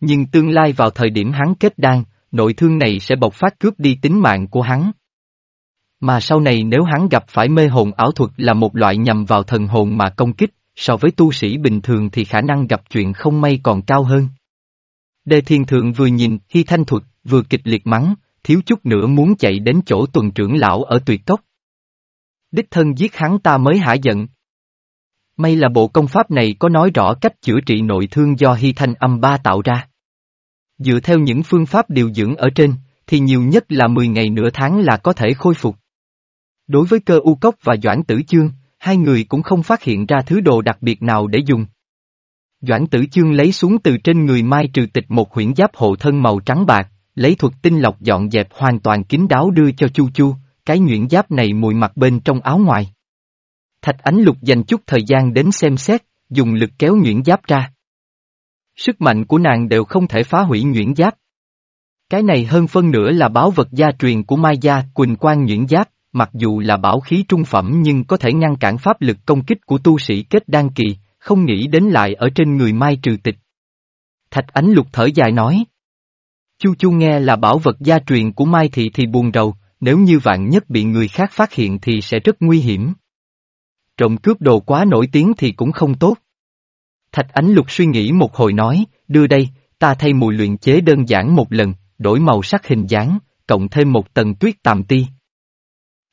Nhưng tương lai vào thời điểm hắn kết đan, nội thương này sẽ bộc phát cướp đi tính mạng của hắn. Mà sau này nếu hắn gặp phải mê hồn ảo thuật là một loại nhằm vào thần hồn mà công kích, so với tu sĩ bình thường thì khả năng gặp chuyện không may còn cao hơn. Đề thiên thượng vừa nhìn hy thanh thuật, vừa kịch liệt mắng, thiếu chút nữa muốn chạy đến chỗ tuần trưởng lão ở tuyệt tốc. Đích thân giết hắn ta mới hả giận. May là bộ công pháp này có nói rõ cách chữa trị nội thương do hy thanh âm ba tạo ra. Dựa theo những phương pháp điều dưỡng ở trên, thì nhiều nhất là 10 ngày nửa tháng là có thể khôi phục. Đối với cơ u cốc và Doãn Tử Chương, hai người cũng không phát hiện ra thứ đồ đặc biệt nào để dùng. Doãn Tử Chương lấy xuống từ trên người Mai Trừ Tịch một huyễn giáp hộ thân màu trắng bạc, lấy thuật tinh lọc dọn dẹp hoàn toàn kín đáo đưa cho Chu Chu, cái nhuyễn giáp này mùi mặt bên trong áo ngoài. Thạch Ánh Lục dành chút thời gian đến xem xét, dùng lực kéo nhuyễn giáp ra. Sức mạnh của nàng đều không thể phá hủy nhuyễn giáp. Cái này hơn phân nửa là báo vật gia truyền của Mai Gia Quỳnh Quang nhuyễn giáp, mặc dù là bảo khí trung phẩm nhưng có thể ngăn cản pháp lực công kích của tu sĩ kết đan kỳ, không nghĩ đến lại ở trên người Mai trừ tịch. Thạch Ánh Lục thở dài nói. Chu Chu nghe là bảo vật gia truyền của Mai Thị thì buồn rầu, nếu như vạn nhất bị người khác phát hiện thì sẽ rất nguy hiểm. Trộm cướp đồ quá nổi tiếng thì cũng không tốt. Thạch Ánh Lục suy nghĩ một hồi nói, đưa đây, ta thay mùi luyện chế đơn giản một lần, đổi màu sắc hình dáng, cộng thêm một tầng tuyết tàm ti.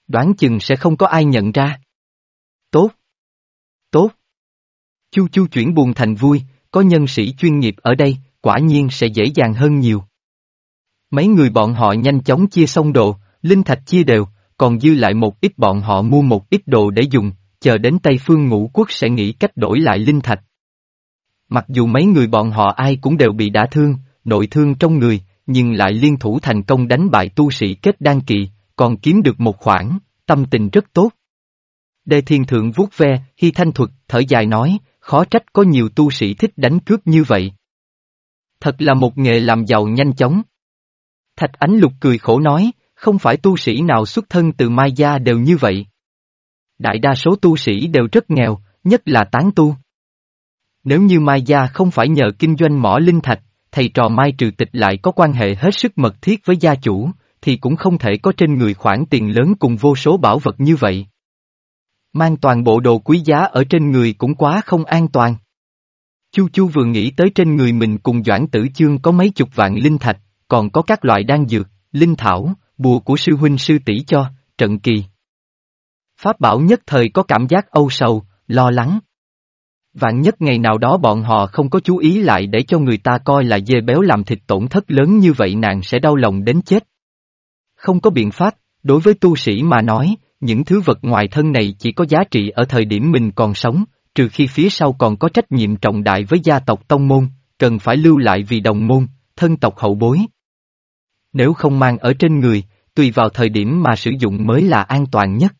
Đoán chừng sẽ không có ai nhận ra. Tốt. Tốt. Chu chu chuyển buồn thành vui, có nhân sĩ chuyên nghiệp ở đây, quả nhiên sẽ dễ dàng hơn nhiều. Mấy người bọn họ nhanh chóng chia xong đồ, linh thạch chia đều, còn dư lại một ít bọn họ mua một ít đồ để dùng, chờ đến Tây Phương ngũ quốc sẽ nghĩ cách đổi lại linh thạch. Mặc dù mấy người bọn họ ai cũng đều bị đả thương, nội thương trong người, nhưng lại liên thủ thành công đánh bại tu sĩ kết đan kỳ, còn kiếm được một khoản, tâm tình rất tốt. Đề thiên thượng vuốt ve, hy thanh thuật, thở dài nói, khó trách có nhiều tu sĩ thích đánh cướp như vậy. Thật là một nghề làm giàu nhanh chóng. Thạch Ánh Lục cười khổ nói, không phải tu sĩ nào xuất thân từ Mai Gia đều như vậy. Đại đa số tu sĩ đều rất nghèo, nhất là tán tu. Nếu như Mai Gia không phải nhờ kinh doanh mỏ linh thạch, thầy trò Mai Trừ Tịch lại có quan hệ hết sức mật thiết với gia chủ, thì cũng không thể có trên người khoản tiền lớn cùng vô số bảo vật như vậy. Mang toàn bộ đồ quý giá ở trên người cũng quá không an toàn. Chu Chu vừa nghĩ tới trên người mình cùng Doãn Tử Chương có mấy chục vạn linh thạch, còn có các loại đan dược, linh thảo, bùa của sư huynh sư tỷ cho, trận kỳ. Pháp bảo nhất thời có cảm giác âu sầu, lo lắng. Vạn nhất ngày nào đó bọn họ không có chú ý lại để cho người ta coi là dê béo làm thịt tổn thất lớn như vậy nàng sẽ đau lòng đến chết. Không có biện pháp, đối với tu sĩ mà nói, những thứ vật ngoài thân này chỉ có giá trị ở thời điểm mình còn sống, trừ khi phía sau còn có trách nhiệm trọng đại với gia tộc tông môn, cần phải lưu lại vì đồng môn, thân tộc hậu bối. Nếu không mang ở trên người, tùy vào thời điểm mà sử dụng mới là an toàn nhất.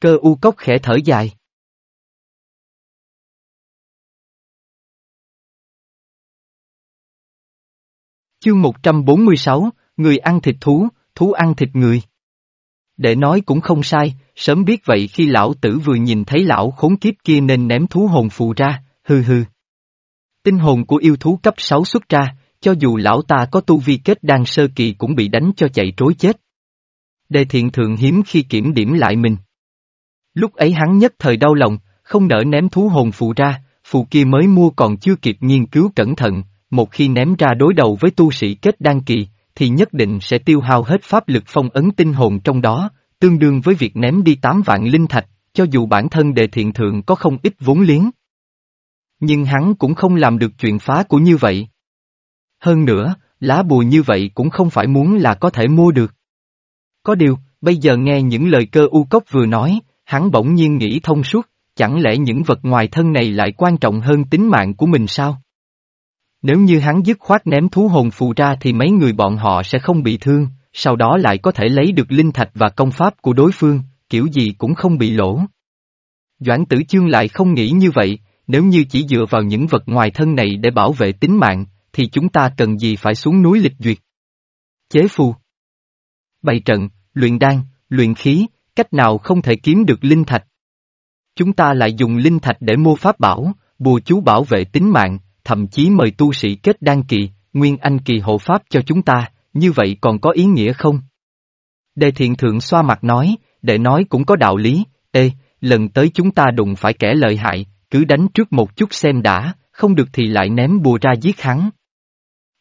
Cơ u cốc khẽ thở dài. Chương 146, người ăn thịt thú, thú ăn thịt người. Để nói cũng không sai, sớm biết vậy khi lão tử vừa nhìn thấy lão khốn kiếp kia nên ném thú hồn phù ra, hư hư. Tinh hồn của yêu thú cấp 6 xuất ra, cho dù lão ta có tu vi kết đan sơ kỳ cũng bị đánh cho chạy trối chết. Đề thiện thượng hiếm khi kiểm điểm lại mình. Lúc ấy hắn nhất thời đau lòng, không nỡ ném thú hồn phù ra, phù kia mới mua còn chưa kịp nghiên cứu cẩn thận, một khi ném ra đối đầu với tu sĩ kết đan kỳ, thì nhất định sẽ tiêu hao hết pháp lực phong ấn tinh hồn trong đó, tương đương với việc ném đi 8 vạn linh thạch, cho dù bản thân đề thiện thượng có không ít vốn liếng. Nhưng hắn cũng không làm được chuyện phá của như vậy. Hơn nữa, lá bùa như vậy cũng không phải muốn là có thể mua được. Có điều, bây giờ nghe những lời cơ u cốc vừa nói, hắn bỗng nhiên nghĩ thông suốt, chẳng lẽ những vật ngoài thân này lại quan trọng hơn tính mạng của mình sao? Nếu như hắn dứt khoát ném thú hồn phù ra thì mấy người bọn họ sẽ không bị thương, sau đó lại có thể lấy được linh thạch và công pháp của đối phương, kiểu gì cũng không bị lỗ. Doãn tử chương lại không nghĩ như vậy, nếu như chỉ dựa vào những vật ngoài thân này để bảo vệ tính mạng, thì chúng ta cần gì phải xuống núi lịch duyệt. Chế phù Bày trận, luyện đan, luyện khí, cách nào không thể kiếm được linh thạch. Chúng ta lại dùng linh thạch để mua pháp bảo, bùa chú bảo vệ tính mạng, thậm chí mời tu sĩ kết đan kỳ, nguyên anh kỳ hộ pháp cho chúng ta, như vậy còn có ý nghĩa không? Đề thiện thượng xoa mặt nói, để nói cũng có đạo lý, ê, lần tới chúng ta đụng phải kẻ lợi hại, cứ đánh trước một chút xem đã, không được thì lại ném bùa ra giết hắn.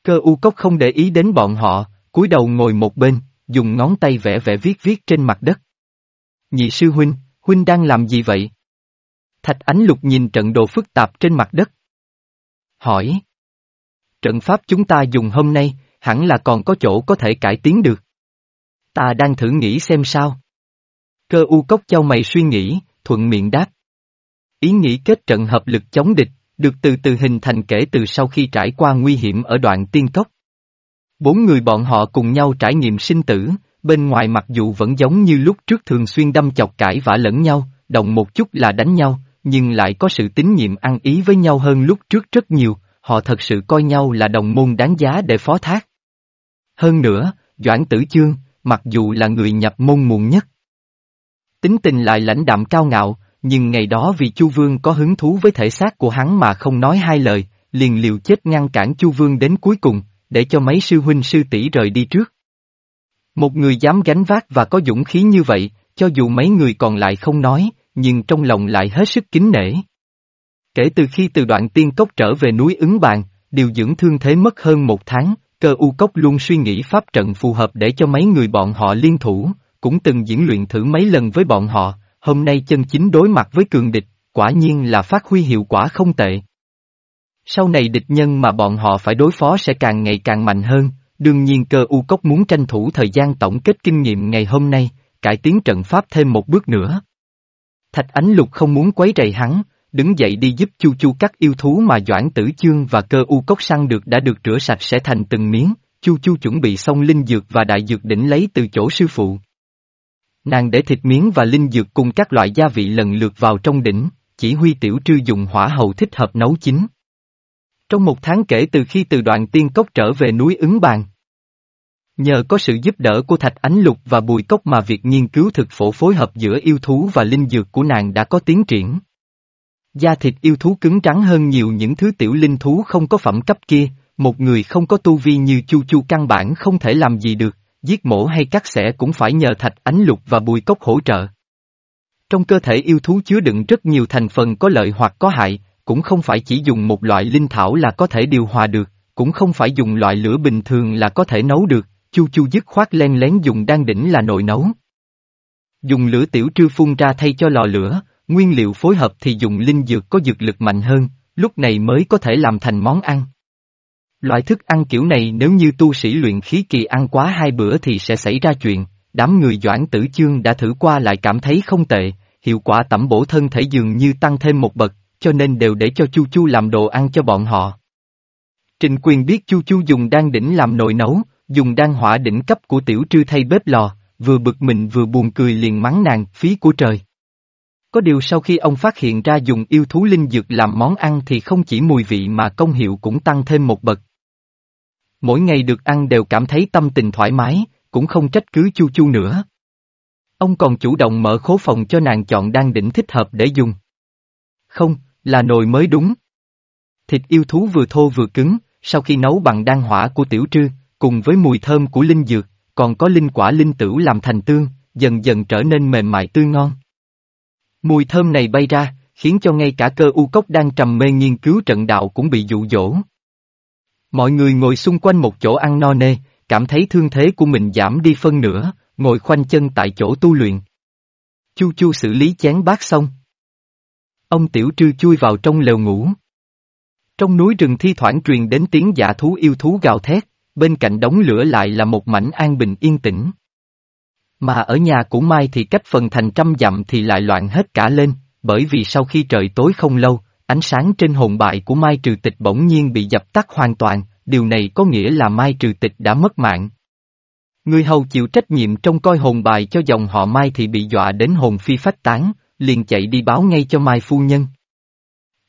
Cơ u cốc không để ý đến bọn họ, cúi đầu ngồi một bên, dùng ngón tay vẽ vẽ viết viết trên mặt đất. Nhị sư huynh, huynh đang làm gì vậy? Thạch Ánh Lục nhìn trận đồ phức tạp trên mặt đất. Hỏi. Trận pháp chúng ta dùng hôm nay, hẳn là còn có chỗ có thể cải tiến được. Ta đang thử nghĩ xem sao. Cơ u cốc châu mày suy nghĩ, thuận miệng đáp. Ý nghĩ kết trận hợp lực chống địch, được từ từ hình thành kể từ sau khi trải qua nguy hiểm ở đoạn tiên cốc. Bốn người bọn họ cùng nhau trải nghiệm sinh tử, bên ngoài mặc dù vẫn giống như lúc trước thường xuyên đâm chọc cãi vã lẫn nhau, động một chút là đánh nhau, nhưng lại có sự tín nhiệm ăn ý với nhau hơn lúc trước rất nhiều, họ thật sự coi nhau là đồng môn đáng giá để phó thác. Hơn nữa, Doãn Tử Chương, mặc dù là người nhập môn muộn nhất, tính tình lại lãnh đạm cao ngạo, nhưng ngày đó vì Chu Vương có hứng thú với thể xác của hắn mà không nói hai lời, liền liều chết ngăn cản Chu Vương đến cuối cùng, để cho mấy sư huynh sư tỷ rời đi trước. Một người dám gánh vác và có dũng khí như vậy, cho dù mấy người còn lại không nói, nhưng trong lòng lại hết sức kính nể. Kể từ khi từ đoạn tiên cốc trở về núi ứng bàn, điều dưỡng thương thế mất hơn một tháng, cơ u cốc luôn suy nghĩ pháp trận phù hợp để cho mấy người bọn họ liên thủ, cũng từng diễn luyện thử mấy lần với bọn họ, hôm nay chân chính đối mặt với cường địch, quả nhiên là phát huy hiệu quả không tệ. Sau này địch nhân mà bọn họ phải đối phó sẽ càng ngày càng mạnh hơn, đương nhiên cơ u cốc muốn tranh thủ thời gian tổng kết kinh nghiệm ngày hôm nay, cải tiến trận pháp thêm một bước nữa. Thạch Ánh Lục không muốn quấy rầy hắn, đứng dậy đi giúp Chu Chu cắt yêu thú mà Doãn Tử Chương và cơ u cốc săn được đã được rửa sạch sẽ thành từng miếng, Chu Chu chuẩn bị xong linh dược và đại dược đỉnh lấy từ chỗ sư phụ. Nàng để thịt miếng và linh dược cùng các loại gia vị lần lượt vào trong đỉnh, chỉ huy tiểu trư dùng hỏa hầu thích hợp nấu chín. Trong một tháng kể từ khi từ đoạn tiên cốc trở về núi ứng bàn. Nhờ có sự giúp đỡ của Thạch Ánh Lục và Bùi Cốc mà việc nghiên cứu thực phổ phối hợp giữa yêu thú và linh dược của nàng đã có tiến triển. Da thịt yêu thú cứng trắng hơn nhiều những thứ tiểu linh thú không có phẩm cấp kia, một người không có tu vi như Chu Chu căn bản không thể làm gì được, giết mổ hay cắt xẻ cũng phải nhờ Thạch Ánh Lục và Bùi Cốc hỗ trợ. Trong cơ thể yêu thú chứa đựng rất nhiều thành phần có lợi hoặc có hại, cũng không phải chỉ dùng một loại linh thảo là có thể điều hòa được, cũng không phải dùng loại lửa bình thường là có thể nấu được, chu chu dứt khoát len lén dùng đan đỉnh là nội nấu. Dùng lửa tiểu trư phun ra thay cho lò lửa, nguyên liệu phối hợp thì dùng linh dược có dược lực mạnh hơn, lúc này mới có thể làm thành món ăn. Loại thức ăn kiểu này nếu như tu sĩ luyện khí kỳ ăn quá hai bữa thì sẽ xảy ra chuyện, đám người doãn tử chương đã thử qua lại cảm thấy không tệ, hiệu quả tẩm bổ thân thể dường như tăng thêm một bậc, cho nên đều để cho Chu Chu làm đồ ăn cho bọn họ. Trình quyền biết Chu Chu dùng đan đỉnh làm nồi nấu, dùng đan hỏa đỉnh cấp của tiểu trư thay bếp lò, vừa bực mình vừa buồn cười liền mắng nàng, phí của trời. Có điều sau khi ông phát hiện ra dùng yêu thú linh dược làm món ăn thì không chỉ mùi vị mà công hiệu cũng tăng thêm một bậc. Mỗi ngày được ăn đều cảm thấy tâm tình thoải mái, cũng không trách cứ Chu Chu nữa. Ông còn chủ động mở khố phòng cho nàng chọn đan đỉnh thích hợp để dùng. Không, là nồi mới đúng. Thịt yêu thú vừa thô vừa cứng, sau khi nấu bằng đan hỏa của tiểu trư, cùng với mùi thơm của linh dược, còn có linh quả linh tử làm thành tương, dần dần trở nên mềm mại tươi ngon. Mùi thơm này bay ra, khiến cho ngay cả cơ u cốc đang trầm mê nghiên cứu trận đạo cũng bị dụ dỗ. Mọi người ngồi xung quanh một chỗ ăn no nê, cảm thấy thương thế của mình giảm đi phân nửa, ngồi khoanh chân tại chỗ tu luyện. Chu chu xử lý chén bát xong. Ông tiểu trư chui vào trong lều ngủ. Trong núi rừng thi thoảng truyền đến tiếng giả thú yêu thú gào thét, bên cạnh đống lửa lại là một mảnh an bình yên tĩnh. Mà ở nhà của Mai thì cách phần thành trăm dặm thì lại loạn hết cả lên, bởi vì sau khi trời tối không lâu, ánh sáng trên hồn bại của Mai Trừ Tịch bỗng nhiên bị dập tắt hoàn toàn, điều này có nghĩa là Mai Trừ Tịch đã mất mạng. Người hầu chịu trách nhiệm trông coi hồn bài cho dòng họ Mai thì bị dọa đến hồn phi phách tán, liền chạy đi báo ngay cho Mai Phu Nhân.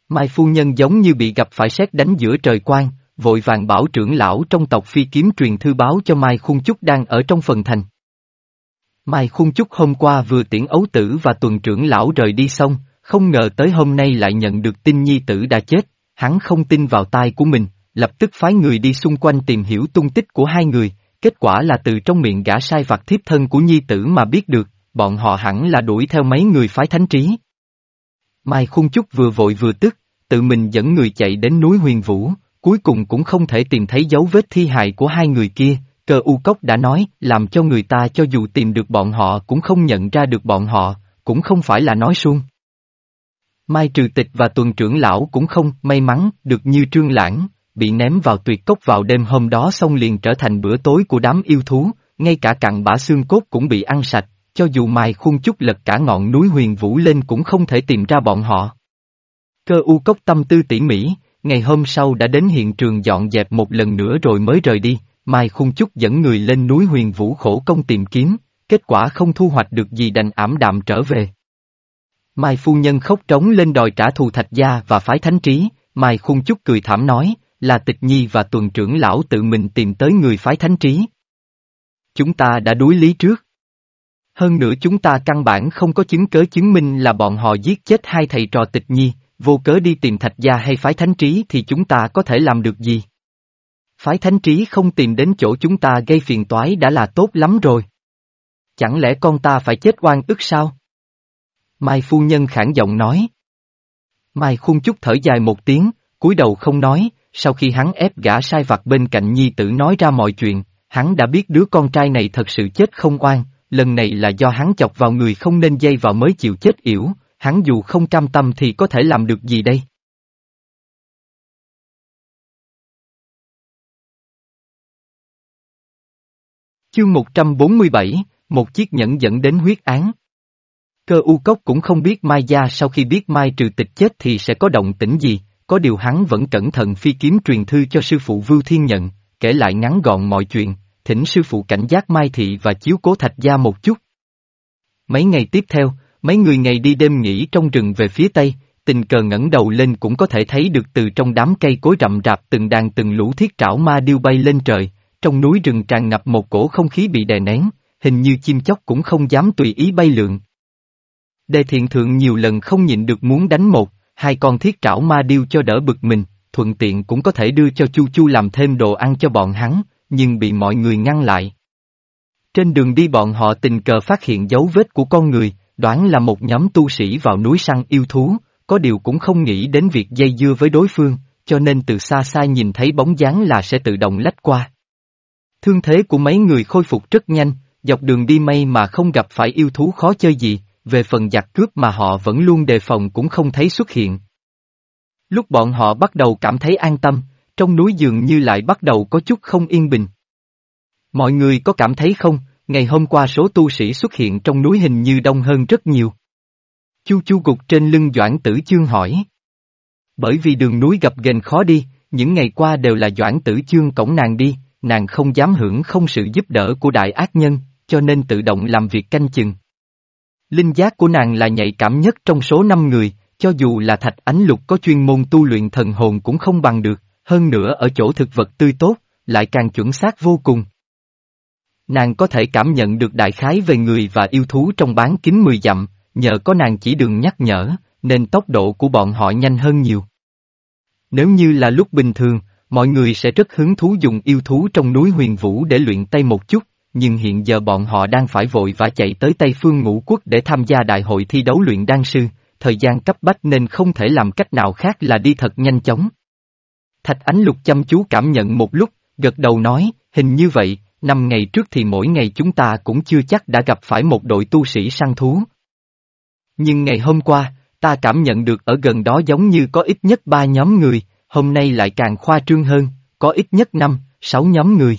Mai Phu Nhân giống như bị gặp phải xét đánh giữa trời quang, vội vàng bảo trưởng lão trong tộc phi kiếm truyền thư báo cho Mai Khung Chúc đang ở trong phần thành. Mai Khung Chúc hôm qua vừa tiễn ấu tử và tuần trưởng lão rời đi xong, không ngờ tới hôm nay lại nhận được tin nhi tử đã chết, hắn không tin vào tai của mình, lập tức phái người đi xung quanh tìm hiểu tung tích của hai người, kết quả là từ trong miệng gã sai vặt thiếp thân của nhi tử mà biết được, bọn họ hẳn là đuổi theo mấy người phái thánh trí. Mai Khung Chúc vừa vội vừa tức, tự mình dẫn người chạy đến núi Huyền Vũ, cuối cùng cũng không thể tìm thấy dấu vết thi hài của hai người kia, cơ u cốc đã nói, làm cho người ta cho dù tìm được bọn họ cũng không nhận ra được bọn họ, cũng không phải là nói suông. Mai trừ tịch và tuần trưởng lão cũng không may mắn được như trương lãng, bị ném vào tuyệt cốc vào đêm hôm đó xong liền trở thành bữa tối của đám yêu thú, ngay cả cặn bã xương cốt cũng bị ăn sạch, cho dù Mai khung chút lật cả ngọn núi huyền vũ lên cũng không thể tìm ra bọn họ. Cơ u cốc tâm tư tỉ mỉ, ngày hôm sau đã đến hiện trường dọn dẹp một lần nữa rồi mới rời đi, Mai khung chút dẫn người lên núi huyền vũ khổ công tìm kiếm, kết quả không thu hoạch được gì đành ảm đạm trở về. Mai phu nhân khóc trống lên đòi trả thù thạch gia và phái thánh trí, Mai khung chút cười thảm nói, là tịch nhi và tuần trưởng lão tự mình tìm tới người phái thánh trí. Chúng ta đã đối lý trước. Hơn nữa chúng ta căn bản không có chứng cớ chứng minh là bọn họ giết chết hai thầy trò tịch nhi, vô cớ đi tìm thạch gia hay phái thánh trí thì chúng ta có thể làm được gì? Phái thánh trí không tìm đến chỗ chúng ta gây phiền toái đã là tốt lắm rồi. Chẳng lẽ con ta phải chết oan ức sao? Mai phu nhân khản giọng nói. Mai khung chút thở dài một tiếng, cúi đầu không nói, sau khi hắn ép gã sai vặt bên cạnh nhi tử nói ra mọi chuyện, hắn đã biết đứa con trai này thật sự chết không oan, lần này là do hắn chọc vào người không nên dây vào mới chịu chết yểu, hắn dù không cam tâm thì có thể làm được gì đây? Chương 147, một chiếc nhẫn dẫn đến huyết án. Cơ u cốc cũng không biết Mai Gia sau khi biết Mai trừ tịch chết thì sẽ có động tĩnh gì, có điều hắn vẫn cẩn thận phi kiếm truyền thư cho sư phụ Vưu Thiên Nhận, kể lại ngắn gọn mọi chuyện, thỉnh sư phụ cảnh giác Mai Thị và chiếu cố thạch gia một chút. Mấy ngày tiếp theo, mấy người ngày đi đêm nghỉ trong rừng về phía tây, tình cờ ngẩng đầu lên cũng có thể thấy được từ trong đám cây cối rậm rạp từng đàn từng lũ thiết trảo ma điêu bay lên trời, trong núi rừng tràn ngập một cổ không khí bị đè nén, hình như chim chóc cũng không dám tùy ý bay lượn. Đề thiện thượng nhiều lần không nhịn được muốn đánh một, hai con thiết trảo ma điêu cho đỡ bực mình, thuận tiện cũng có thể đưa cho Chu Chu làm thêm đồ ăn cho bọn hắn, nhưng bị mọi người ngăn lại. Trên đường đi bọn họ tình cờ phát hiện dấu vết của con người, đoán là một nhóm tu sĩ vào núi săn yêu thú, có điều cũng không nghĩ đến việc dây dưa với đối phương, cho nên từ xa xa nhìn thấy bóng dáng là sẽ tự động lách qua. Thương thế của mấy người khôi phục rất nhanh, dọc đường đi may mà không gặp phải yêu thú khó chơi gì, về phần giặc cướp mà họ vẫn luôn đề phòng cũng không thấy xuất hiện. Lúc bọn họ bắt đầu cảm thấy an tâm, trong núi dường như lại bắt đầu có chút không yên bình. Mọi người có cảm thấy không, ngày hôm qua số tu sĩ xuất hiện trong núi hình như đông hơn rất nhiều. Chu chu gục trên lưng Doãn Tử Chương hỏi. Bởi vì đường núi gặp ghềnh khó đi, những ngày qua đều là Doãn Tử Chương cổng nàng đi, nàng không dám hưởng không sự giúp đỡ của đại ác nhân, cho nên tự động làm việc canh chừng. Linh giác của nàng là nhạy cảm nhất trong số năm người, cho dù là thạch ánh lục có chuyên môn tu luyện thần hồn cũng không bằng được, hơn nữa ở chỗ thực vật tươi tốt, lại càng chuẩn xác vô cùng. Nàng có thể cảm nhận được đại khái về người và yêu thú trong bán kính 10 dặm, nhờ có nàng chỉ đường nhắc nhở, nên tốc độ của bọn họ nhanh hơn nhiều. Nếu như là lúc bình thường, mọi người sẽ rất hứng thú dùng yêu thú trong núi huyền vũ để luyện tay một chút, nhưng hiện giờ bọn họ đang phải vội và chạy tới Tây Phương Ngũ Quốc để tham gia đại hội thi đấu luyện đan sư, thời gian cấp bách nên không thể làm cách nào khác là đi thật nhanh chóng. Thạch Ánh Lục chăm chú cảm nhận một lúc, gật đầu nói, hình như vậy, năm ngày trước thì mỗi ngày chúng ta cũng chưa chắc đã gặp phải một đội tu sĩ săn thú. Nhưng ngày hôm qua, ta cảm nhận được ở gần đó giống như có ít nhất ba nhóm người, hôm nay lại càng khoa trương hơn, có ít nhất năm, sáu nhóm người.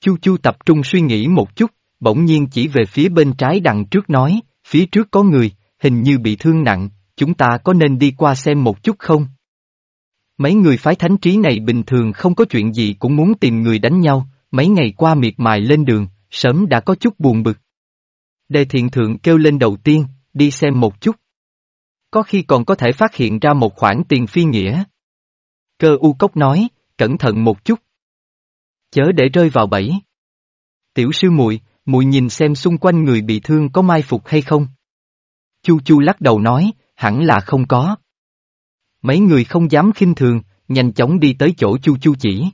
Chu Chu tập trung suy nghĩ một chút, bỗng nhiên chỉ về phía bên trái đằng trước nói, phía trước có người, hình như bị thương nặng, chúng ta có nên đi qua xem một chút không? Mấy người phái thánh trí này bình thường không có chuyện gì cũng muốn tìm người đánh nhau, mấy ngày qua miệt mài lên đường, sớm đã có chút buồn bực. Đề thiện thượng kêu lên đầu tiên, đi xem một chút. Có khi còn có thể phát hiện ra một khoản tiền phi nghĩa. Cơ u cốc nói, cẩn thận một chút. Chớ để rơi vào bẫy. Tiểu sư muội, muội nhìn xem xung quanh người bị thương có mai phục hay không. Chu chu lắc đầu nói, hẳn là không có. Mấy người không dám khinh thường, nhanh chóng đi tới chỗ chu chu chỉ.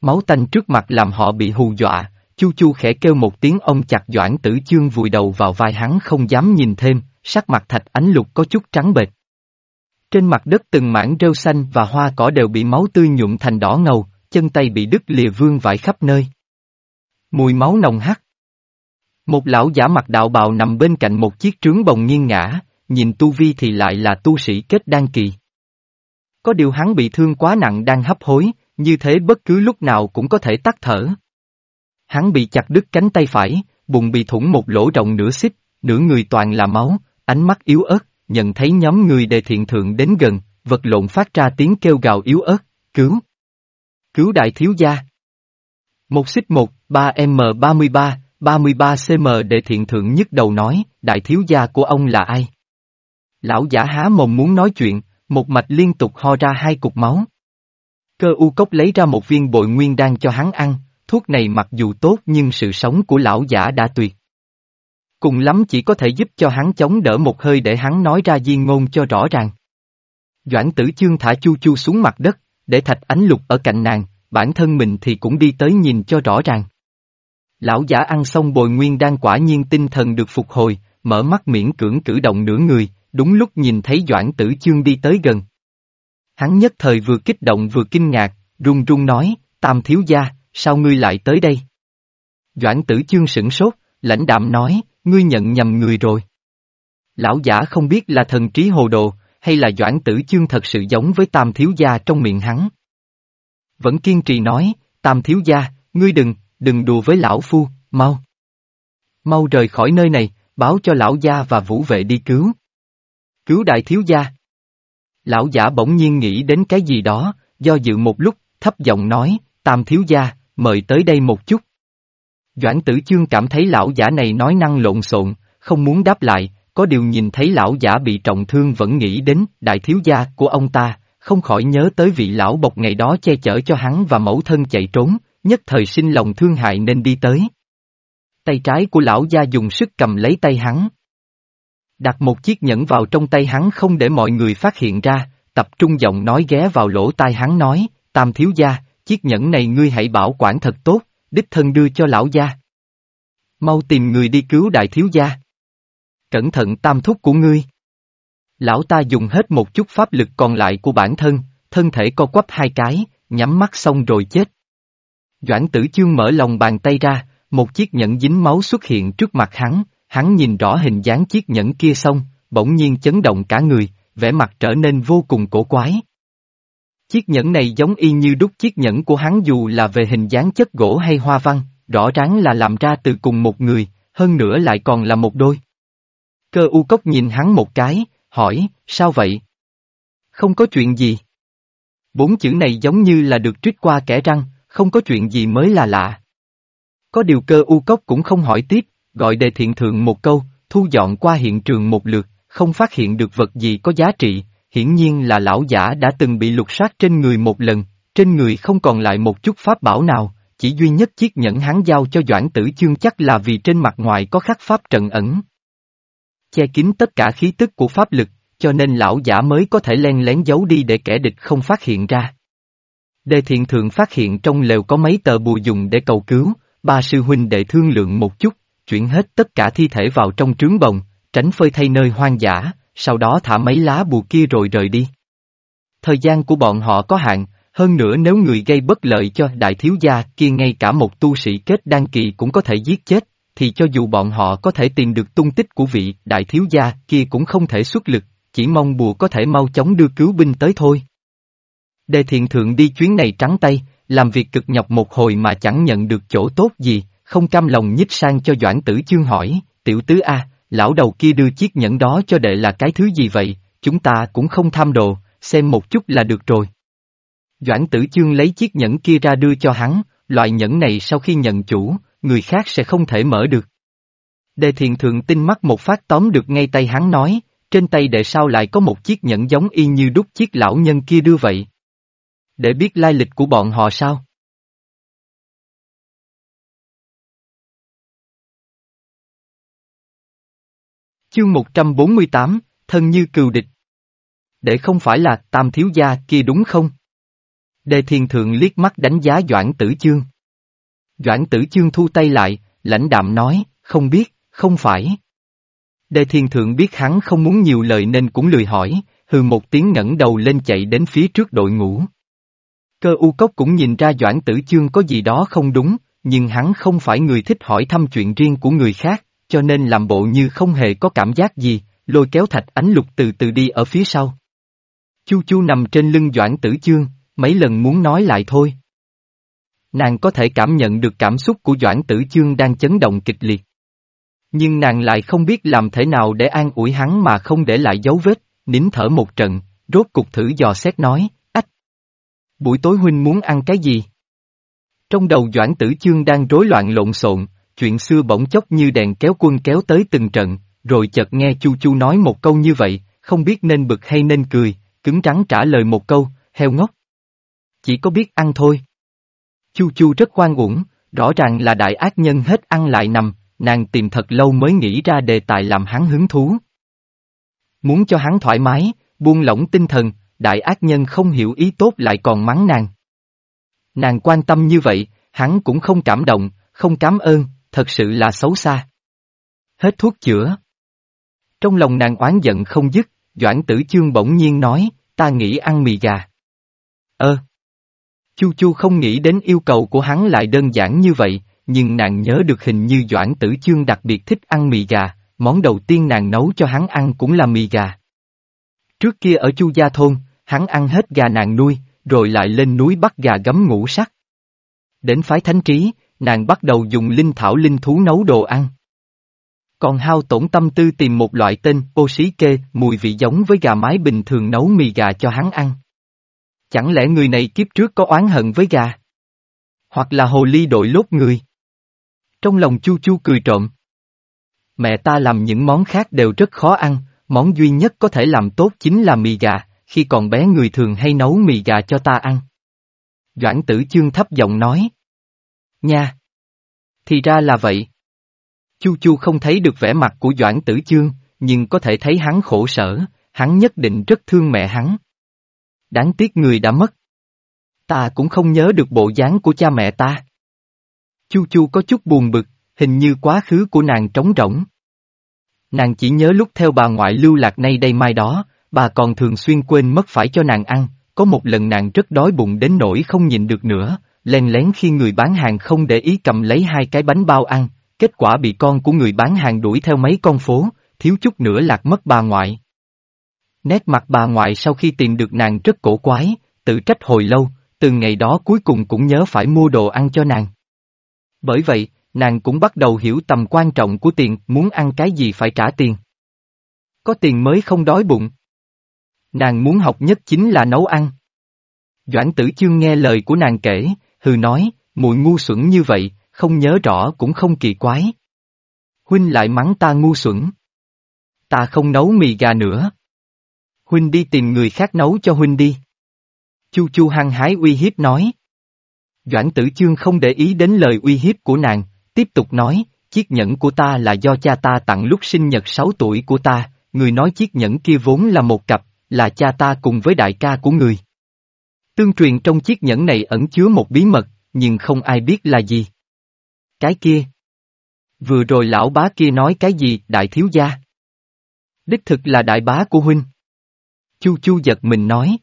Máu tanh trước mặt làm họ bị hù dọa, chu chu khẽ kêu một tiếng ông chặt doãn tử chương vùi đầu vào vai hắn không dám nhìn thêm, sắc mặt thạch ánh lục có chút trắng bệch. Trên mặt đất từng mảng rêu xanh và hoa cỏ đều bị máu tươi nhuộm thành đỏ ngầu, chân tay bị đứt lìa vương vãi khắp nơi. Mùi máu nồng hắc. Một lão giả mặt đạo bào nằm bên cạnh một chiếc trướng bồng nghiêng ngã, nhìn tu vi thì lại là tu sĩ kết đan kỳ. Có điều hắn bị thương quá nặng đang hấp hối, như thế bất cứ lúc nào cũng có thể tắt thở. Hắn bị chặt đứt cánh tay phải, bụng bị thủng một lỗ rộng nửa xích, nửa người toàn là máu, ánh mắt yếu ớt, nhận thấy nhóm người đề thiện thượng đến gần, vật lộn phát ra tiếng kêu gào yếu ớt, cứu. Cứu đại thiếu gia. Một xích một, ba m ba mươi ba, ba mươi ba cm đệ thiện thượng nhất đầu nói, đại thiếu gia của ông là ai? Lão giả há mồm muốn nói chuyện, một mạch liên tục ho ra hai cục máu. Cơ u cốc lấy ra một viên bội nguyên đan cho hắn ăn, thuốc này mặc dù tốt nhưng sự sống của lão giả đã tuyệt. Cùng lắm chỉ có thể giúp cho hắn chống đỡ một hơi để hắn nói ra di ngôn cho rõ ràng. Doãn tử chương thả chu chu xuống mặt đất, để thạch ánh lục ở cạnh nàng, bản thân mình thì cũng đi tới nhìn cho rõ ràng. Lão giả ăn xong bồi nguyên đang quả nhiên tinh thần được phục hồi, mở mắt miễn cưỡng cử động nửa người, đúng lúc nhìn thấy Doãn Tử Chương đi tới gần. Hắn nhất thời vừa kích động vừa kinh ngạc, run run nói, tam thiếu gia, sao ngươi lại tới đây? Doãn Tử Chương sửng sốt, lãnh đạm nói, ngươi nhận nhầm người rồi. Lão giả không biết là thần trí hồ đồ, hay là Doãn Tử Chương thật sự giống với tam thiếu gia trong miệng hắn. Vẫn kiên trì nói, tam thiếu gia, ngươi đừng, đừng đùa với lão phu, mau. Mau rời khỏi nơi này, báo cho lão gia và vũ vệ đi cứu. Cứu đại thiếu gia. Lão giả bỗng nhiên nghĩ đến cái gì đó, do dự một lúc, thấp giọng nói, tam thiếu gia, mời tới đây một chút. Doãn tử chương cảm thấy lão giả này nói năng lộn xộn, không muốn đáp lại, có điều nhìn thấy lão giả bị trọng thương vẫn nghĩ đến đại thiếu gia của ông ta, không khỏi nhớ tới vị lão bộc ngày đó che chở cho hắn và mẫu thân chạy trốn, nhất thời sinh lòng thương hại nên đi tới. Tay trái của lão gia dùng sức cầm lấy tay hắn. Đặt một chiếc nhẫn vào trong tay hắn không để mọi người phát hiện ra, tập trung giọng nói ghé vào lỗ tai hắn nói, tam thiếu gia, chiếc nhẫn này ngươi hãy bảo quản thật tốt, đích thân đưa cho lão gia. Mau tìm người đi cứu đại thiếu gia. Cẩn thận tam thúc của ngươi. Lão ta dùng hết một chút pháp lực còn lại của bản thân, thân thể co quắp hai cái, nhắm mắt xong rồi chết. Doãn tử chương mở lòng bàn tay ra, một chiếc nhẫn dính máu xuất hiện trước mặt hắn, hắn nhìn rõ hình dáng chiếc nhẫn kia xong, bỗng nhiên chấn động cả người, vẻ mặt trở nên vô cùng cổ quái. Chiếc nhẫn này giống y như đúc chiếc nhẫn của hắn dù là về hình dáng chất gỗ hay hoa văn, rõ ràng là làm ra từ cùng một người, hơn nữa lại còn là một đôi. Cơ u cốc nhìn hắn một cái, hỏi, sao vậy? Không có chuyện gì. Bốn chữ này giống như là được trích qua kẻ răng, không có chuyện gì mới là lạ. Có điều cơ u cốc cũng không hỏi tiếp, gọi đề thiện thượng một câu, thu dọn qua hiện trường một lượt, không phát hiện được vật gì có giá trị, hiển nhiên là lão giả đã từng bị lục soát trên người một lần, trên người không còn lại một chút pháp bảo nào, chỉ duy nhất chiếc nhẫn hắn giao cho Doãn Tử Chương chắc là vì trên mặt ngoài có khắc pháp trận ẩn. Che kín tất cả khí tức của pháp lực, cho nên lão giả mới có thể len lén giấu đi để kẻ địch không phát hiện ra. Đề thiện thượng phát hiện trong lều có mấy tờ bùa dùng để cầu cứu, ba sư huynh đệ thương lượng một chút, chuyển hết tất cả thi thể vào trong trướng bồng, tránh phơi thay nơi hoang dã, sau đó thả mấy lá bùa kia rồi rời đi. Thời gian của bọn họ có hạn, hơn nữa nếu người gây bất lợi cho đại thiếu gia kia ngay cả một tu sĩ kết đan kỳ cũng có thể giết chết, thì cho dù bọn họ có thể tìm được tung tích của vị đại thiếu gia kia cũng không thể xuất lực, chỉ mong bùa có thể mau chóng đưa cứu binh tới thôi. Đề thiện thượng đi chuyến này trắng tay, làm việc cực nhọc một hồi mà chẳng nhận được chỗ tốt gì, không cam lòng nhích sang cho Doãn Tử Chương hỏi, tiểu tứ A, lão đầu kia đưa chiếc nhẫn đó cho đệ là cái thứ gì vậy, chúng ta cũng không tham đồ, xem một chút là được rồi. Doãn Tử Chương lấy chiếc nhẫn kia ra đưa cho hắn, loại nhẫn này sau khi nhận chủ, người khác sẽ không thể mở được. Đề thiện thượng tinh mắt một phát tóm được ngay tay hắn nói, trên tay đệ sao lại có một chiếc nhẫn giống y như đúc chiếc lão nhân kia đưa vậy. Để biết lai lịch của bọn họ sao? Chương 148, thân như cừu địch. Để không phải là tam thiếu gia kia đúng không? Đề thiền thượng liếc mắt đánh giá Doãn Tử Chương. Doãn Tử Chương thu tay lại, lãnh đạm nói, không biết, không phải. Đề Thiên thượng biết hắn không muốn nhiều lời nên cũng lười hỏi, hừ một tiếng ngẩng đầu lên chạy đến phía trước đội ngũ. Cơ u cốc cũng nhìn ra Doãn Tử Chương có gì đó không đúng, nhưng hắn không phải người thích hỏi thăm chuyện riêng của người khác, cho nên làm bộ như không hề có cảm giác gì, lôi kéo thạch ánh lục từ từ đi ở phía sau. Chu Chu nằm trên lưng Doãn Tử Chương, mấy lần muốn nói lại thôi. Nàng có thể cảm nhận được cảm xúc của Doãn Tử Chương đang chấn động kịch liệt. Nhưng nàng lại không biết làm thế nào để an ủi hắn mà không để lại dấu vết, nín thở một trận, rốt cục thử dò xét nói, ách. Buổi tối huynh muốn ăn cái gì? Trong đầu Doãn Tử Chương đang rối loạn lộn xộn, chuyện xưa bỗng chốc như đèn kéo quân kéo tới từng trận, rồi chợt nghe Chu Chu nói một câu như vậy, không biết nên bực hay nên cười, cứng rắn trả lời một câu, heo ngốc. Chỉ có biết ăn thôi. Chu Chu rất khoan uổng, rõ ràng là đại ác nhân hết ăn lại nằm, nàng tìm thật lâu mới nghĩ ra đề tài làm hắn hứng thú. Muốn cho hắn thoải mái, buông lỏng tinh thần, đại ác nhân không hiểu ý tốt lại còn mắng nàng. Nàng quan tâm như vậy, hắn cũng không cảm động, không cảm ơn, thật sự là xấu xa. Hết thuốc chữa. Trong lòng nàng oán giận không dứt, Doãn Tử Chương bỗng nhiên nói, ta nghĩ ăn mì gà. Ơ. Chu Chu không nghĩ đến yêu cầu của hắn lại đơn giản như vậy, nhưng nàng nhớ được hình như Doãn Tử Chương đặc biệt thích ăn mì gà, món đầu tiên nàng nấu cho hắn ăn cũng là mì gà. Trước kia ở Chu Gia Thôn, hắn ăn hết gà nàng nuôi, rồi lại lên núi bắt gà gấm ngũ sắc. Đến phái thánh trí, nàng bắt đầu dùng linh thảo linh thú nấu đồ ăn. Còn hao tổn tâm tư tìm một loại tên ô xí kê, mùi vị giống với gà mái bình thường nấu mì gà cho hắn ăn. Chẳng lẽ người này kiếp trước có oán hận với gà? Hoặc là hồ ly đội lốt người? Trong lòng chu chu cười trộm. Mẹ ta làm những món khác đều rất khó ăn, món duy nhất có thể làm tốt chính là mì gà, khi còn bé người thường hay nấu mì gà cho ta ăn. Doãn tử chương thấp giọng nói. Nha! Thì ra là vậy. Chu Chu không thấy được vẻ mặt của Doãn Tử Chương, nhưng có thể thấy hắn khổ sở, hắn nhất định rất thương mẹ hắn. Đáng tiếc người đã mất. Ta cũng không nhớ được bộ dáng của cha mẹ ta. Chu Chu có chút buồn bực, hình như quá khứ của nàng trống rỗng. Nàng chỉ nhớ lúc theo bà ngoại lưu lạc nay đây mai đó, bà còn thường xuyên quên mất phải cho nàng ăn, có một lần nàng rất đói bụng đến nỗi không nhịn được nữa, len lén khi người bán hàng không để ý cầm lấy hai cái bánh bao ăn, kết quả bị con của người bán hàng đuổi theo mấy con phố, thiếu chút nữa lạc mất bà ngoại. Nét mặt bà ngoại sau khi tìm được nàng rất cổ quái, tự trách hồi lâu, từ ngày đó cuối cùng cũng nhớ phải mua đồ ăn cho nàng. Bởi vậy, nàng cũng bắt đầu hiểu tầm quan trọng của tiền, muốn ăn cái gì phải trả tiền. Có tiền mới không đói bụng. Nàng muốn học nhất chính là nấu ăn. Doãn tử chương nghe lời của nàng kể, hừ nói, muội ngu xuẩn như vậy, không nhớ rõ cũng không kỳ quái. Huynh lại mắng ta ngu xuẩn. Ta không nấu mì gà nữa. Huynh đi tìm người khác nấu cho Huynh đi. Chu Chu hăng hái uy hiếp nói. Doãn tử chương không để ý đến lời uy hiếp của nàng, tiếp tục nói, chiếc nhẫn của ta là do cha ta tặng lúc sinh nhật 6 tuổi của ta, người nói chiếc nhẫn kia vốn là một cặp, là cha ta cùng với đại ca của người. Tương truyền trong chiếc nhẫn này ẩn chứa một bí mật, nhưng không ai biết là gì. Cái kia. Vừa rồi lão bá kia nói cái gì, đại thiếu gia? Đích thực là đại bá của huynh. Chu chu giật mình nói.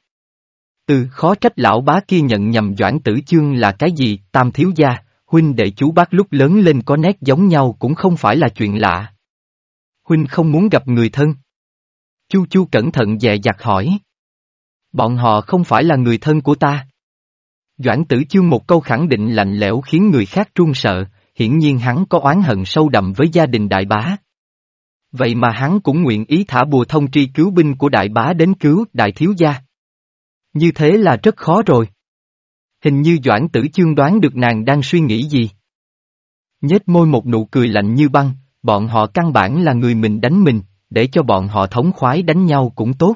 Ừ, khó trách lão bá kia nhận nhầm doãn tử chương là cái gì, tam thiếu gia, huynh đệ chú bác lúc lớn lên có nét giống nhau cũng không phải là chuyện lạ. Huynh không muốn gặp người thân. Chu chu cẩn thận dè dặt hỏi. Bọn họ không phải là người thân của ta. Doãn tử chương một câu khẳng định lạnh lẽo khiến người khác run sợ, hiển nhiên hắn có oán hận sâu đậm với gia đình đại bá. Vậy mà hắn cũng nguyện ý thả bùa thông tri cứu binh của đại bá đến cứu đại thiếu gia. Như thế là rất khó rồi. Hình như Doãn tử chương đoán được nàng đang suy nghĩ gì. Nhếch môi một nụ cười lạnh như băng, bọn họ căn bản là người mình đánh mình, để cho bọn họ thống khoái đánh nhau cũng tốt.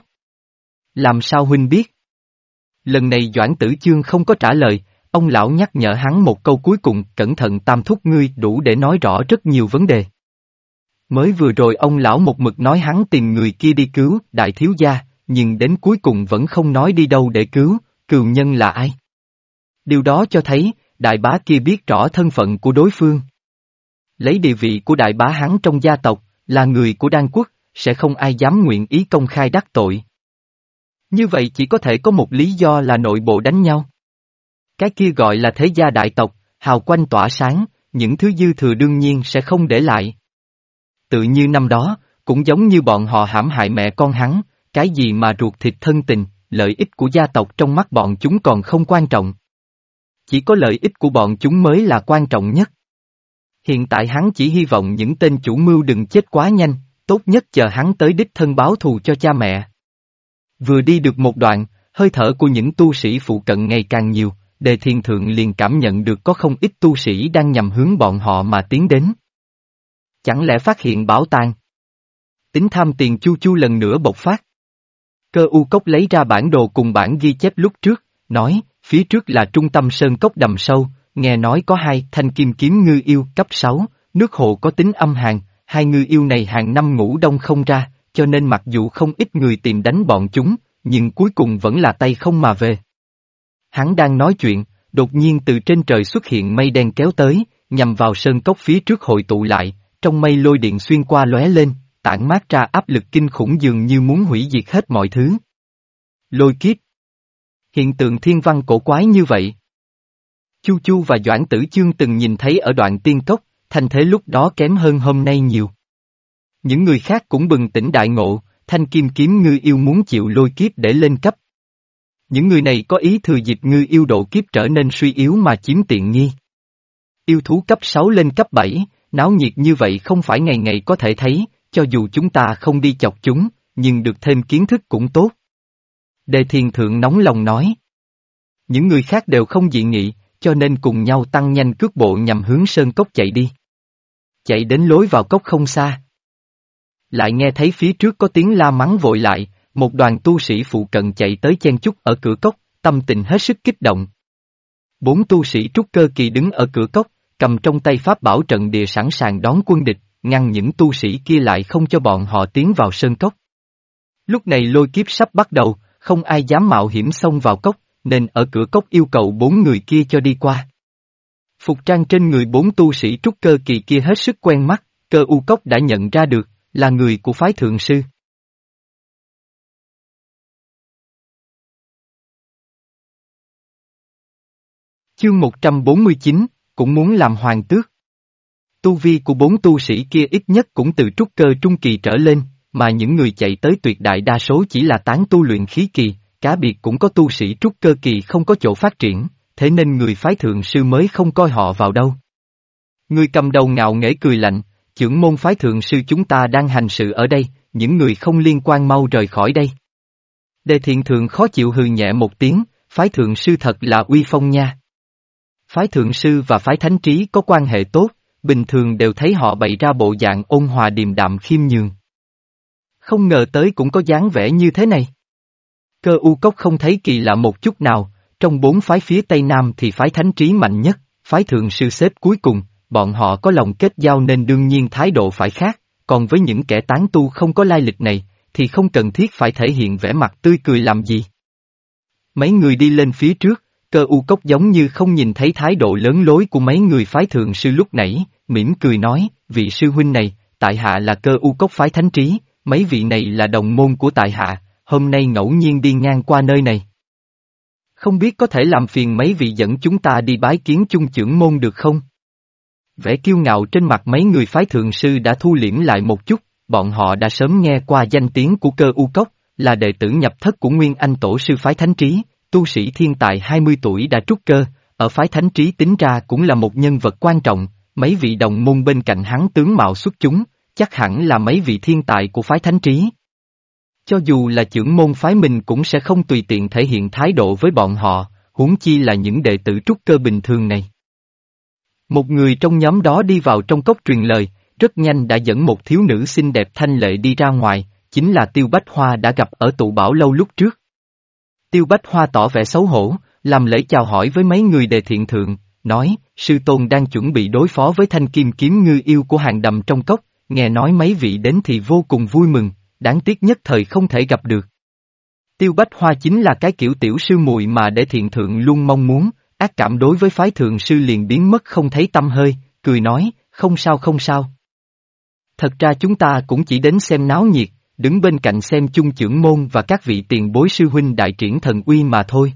Làm sao huynh biết? Lần này Doãn Tử Chương không có trả lời, ông lão nhắc nhở hắn một câu cuối cùng, cẩn thận tam thúc ngươi đủ để nói rõ rất nhiều vấn đề. Mới vừa rồi ông lão một mực nói hắn tìm người kia đi cứu, đại thiếu gia, nhưng đến cuối cùng vẫn không nói đi đâu để cứu, cừu nhân là ai. Điều đó cho thấy, đại bá kia biết rõ thân phận của đối phương. Lấy địa vị của đại bá hắn trong gia tộc, là người của đan quốc, sẽ không ai dám nguyện ý công khai đắc tội. Như vậy chỉ có thể có một lý do là nội bộ đánh nhau. Cái kia gọi là thế gia đại tộc, hào quanh tỏa sáng, những thứ dư thừa đương nhiên sẽ không để lại. Tự như năm đó, cũng giống như bọn họ hãm hại mẹ con hắn, cái gì mà ruột thịt thân tình, lợi ích của gia tộc trong mắt bọn chúng còn không quan trọng. Chỉ có lợi ích của bọn chúng mới là quan trọng nhất. Hiện tại hắn chỉ hy vọng những tên chủ mưu đừng chết quá nhanh, tốt nhất chờ hắn tới đích thân báo thù cho cha mẹ. Vừa đi được một đoạn, hơi thở của những tu sĩ phụ cận ngày càng nhiều, đề thiên thượng liền cảm nhận được có không ít tu sĩ đang nhằm hướng bọn họ mà tiến đến. Chẳng lẽ phát hiện bảo tàng? Tính tham tiền chu chu lần nữa bộc phát. Cơ u cốc lấy ra bản đồ cùng bản ghi chép lúc trước, nói, phía trước là trung tâm sơn cốc đầm sâu, nghe nói có hai thanh kim kiếm ngư yêu cấp 6, nước hồ có tính âm hàn, hai ngư yêu này hàng năm ngủ đông không ra, cho nên mặc dù không ít người tìm đánh bọn chúng, nhưng cuối cùng vẫn là tay không mà về. Hắn đang nói chuyện, đột nhiên từ trên trời xuất hiện mây đen kéo tới, nhằm vào sơn cốc phía trước hội tụ lại, trong mây lôi điện xuyên qua lóe lên, tản mát ra áp lực kinh khủng dường như muốn hủy diệt hết mọi thứ. Lôi kiếp Hiện tượng thiên văn cổ quái như vậy. Chu Chu và Doãn Tử Chương từng nhìn thấy ở đoạn tiên cốc, thanh thế lúc đó kém hơn hôm nay nhiều. Những người khác cũng bừng tỉnh đại ngộ, thanh kim kiếm ngư yêu muốn chịu lôi kiếp để lên cấp. Những người này có ý thừa dịp ngư yêu độ kiếp trở nên suy yếu mà chiếm tiện nghi. Yêu thú cấp 6 lên cấp 7, náo nhiệt như vậy không phải ngày ngày có thể thấy, cho dù chúng ta không đi chọc chúng, nhưng được thêm kiến thức cũng tốt. Đề thiền thượng nóng lòng nói. Những người khác đều không dị nghị, cho nên cùng nhau tăng nhanh cước bộ nhằm hướng sơn cốc chạy đi. Chạy đến lối vào cốc không xa. Lại nghe thấy phía trước có tiếng la mắng vội lại, một đoàn tu sĩ phụ cận chạy tới chen chúc ở cửa cốc, tâm tình hết sức kích động. Bốn tu sĩ trúc cơ kỳ đứng ở cửa cốc, cầm trong tay pháp bảo trận địa sẵn sàng đón quân địch, ngăn những tu sĩ kia lại không cho bọn họ tiến vào sơn cốc. Lúc này lôi kiếp sắp bắt đầu, không ai dám mạo hiểm xông vào cốc, nên ở cửa cốc yêu cầu bốn người kia cho đi qua. Phục trang trên người bốn tu sĩ trúc cơ kỳ kia hết sức quen mắt, cơ u cốc đã nhận ra được, là người của phái thượng sư. Chương 149, cũng muốn làm hoàng tước. Tu vi của bốn tu sĩ kia ít nhất cũng từ trúc cơ trung kỳ trở lên, mà những người chạy tới tuyệt đại đa số chỉ là tán tu luyện khí kỳ, cá biệt cũng có tu sĩ trúc cơ kỳ không có chỗ phát triển, thế nên người phái thượng sư mới không coi họ vào đâu. Người cầm đầu ngạo nghễ cười lạnh, trưởng môn phái thượng sư chúng ta đang hành sự ở đây, những người không liên quan mau rời khỏi đây. Đề thiện thượng khó chịu hừ nhẹ một tiếng, phái thượng sư thật là uy phong nha. Phái thượng sư và phái thánh trí có quan hệ tốt, bình thường đều thấy họ bày ra bộ dạng ôn hòa điềm đạm khiêm nhường. Không ngờ tới cũng có dáng vẻ như thế này. Cơ u cốc không thấy kỳ lạ một chút nào, trong bốn phái phía Tây Nam thì phái thánh trí mạnh nhất, phái thượng sư xếp cuối cùng, bọn họ có lòng kết giao nên đương nhiên thái độ phải khác, còn với những kẻ tán tu không có lai lịch này, thì không cần thiết phải thể hiện vẻ mặt tươi cười làm gì. Mấy người đi lên phía trước, cơ u cốc giống như không nhìn thấy thái độ lớn lối của mấy người phái thượng sư lúc nãy, mỉm cười nói, vị sư huynh này, tại hạ là cơ u cốc phái thánh trí, mấy vị này là đồng môn của tại hạ, hôm nay ngẫu nhiên đi ngang qua nơi này. Không biết có thể làm phiền mấy vị dẫn chúng ta đi bái kiến chung trưởng môn được không? Vẻ kiêu ngạo trên mặt mấy người phái thượng sư đã thu liễm lại một chút, bọn họ đã sớm nghe qua danh tiếng của cơ u cốc, là đệ tử nhập thất của Nguyên Anh Tổ sư phái Thánh Trí, tu sĩ thiên tài 20 tuổi đã trúc cơ, ở phái Thánh Trí tính ra cũng là một nhân vật quan trọng, mấy vị đồng môn bên cạnh hắn tướng mạo xuất chúng, chắc hẳn là mấy vị thiên tài của phái Thánh Trí. Cho dù là trưởng môn phái mình cũng sẽ không tùy tiện thể hiện thái độ với bọn họ, huống chi là những đệ tử trúc cơ bình thường này. Một người trong nhóm đó đi vào trong cốc truyền lời, rất nhanh đã dẫn một thiếu nữ xinh đẹp thanh lệ đi ra ngoài, chính là Tiêu Bách Hoa đã gặp ở tụ bảo lâu lúc trước. Tiêu Bách Hoa tỏ vẻ xấu hổ, làm lễ chào hỏi với mấy người đề thiện thượng, nói, sư tôn đang chuẩn bị đối phó với thanh kim kiếm ngư yêu của hàng đầm trong cốc, nghe nói mấy vị đến thì vô cùng vui mừng, đáng tiếc nhất thời không thể gặp được. Tiêu Bách Hoa chính là cái kiểu tiểu sư muội mà để thiện thượng luôn mong muốn, ác cảm đối với phái thượng sư liền biến mất không thấy tâm hơi, cười nói, không sao không sao. Thật ra chúng ta cũng chỉ đến xem náo nhiệt, đứng bên cạnh xem chung trưởng môn và các vị tiền bối sư huynh đại triển thần uy mà thôi.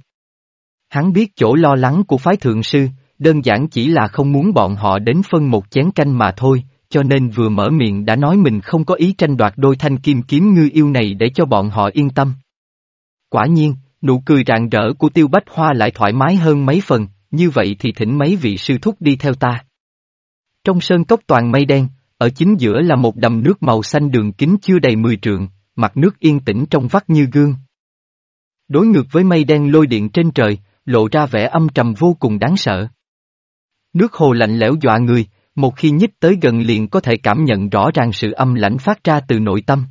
Hắn biết chỗ lo lắng của phái thượng sư, đơn giản chỉ là không muốn bọn họ đến phân một chén canh mà thôi, cho nên vừa mở miệng đã nói mình không có ý tranh đoạt đôi thanh kim kiếm ngư yêu này để cho bọn họ yên tâm. Quả nhiên, nụ cười rạng rỡ của tiêu bách hoa lại thoải mái hơn mấy phần, như vậy thì thỉnh mấy vị sư thúc đi theo ta. Trong sơn cốc toàn mây đen, ở chính giữa là một đầm nước màu xanh đường kính chưa đầy 10 trượng, mặt nước yên tĩnh trong vắt như gương. Đối ngược với mây đen lôi điện trên trời, lộ ra vẻ âm trầm vô cùng đáng sợ. Nước hồ lạnh lẽo dọa người, một khi nhích tới gần liền có thể cảm nhận rõ ràng sự âm lãnh phát ra từ nội tâm.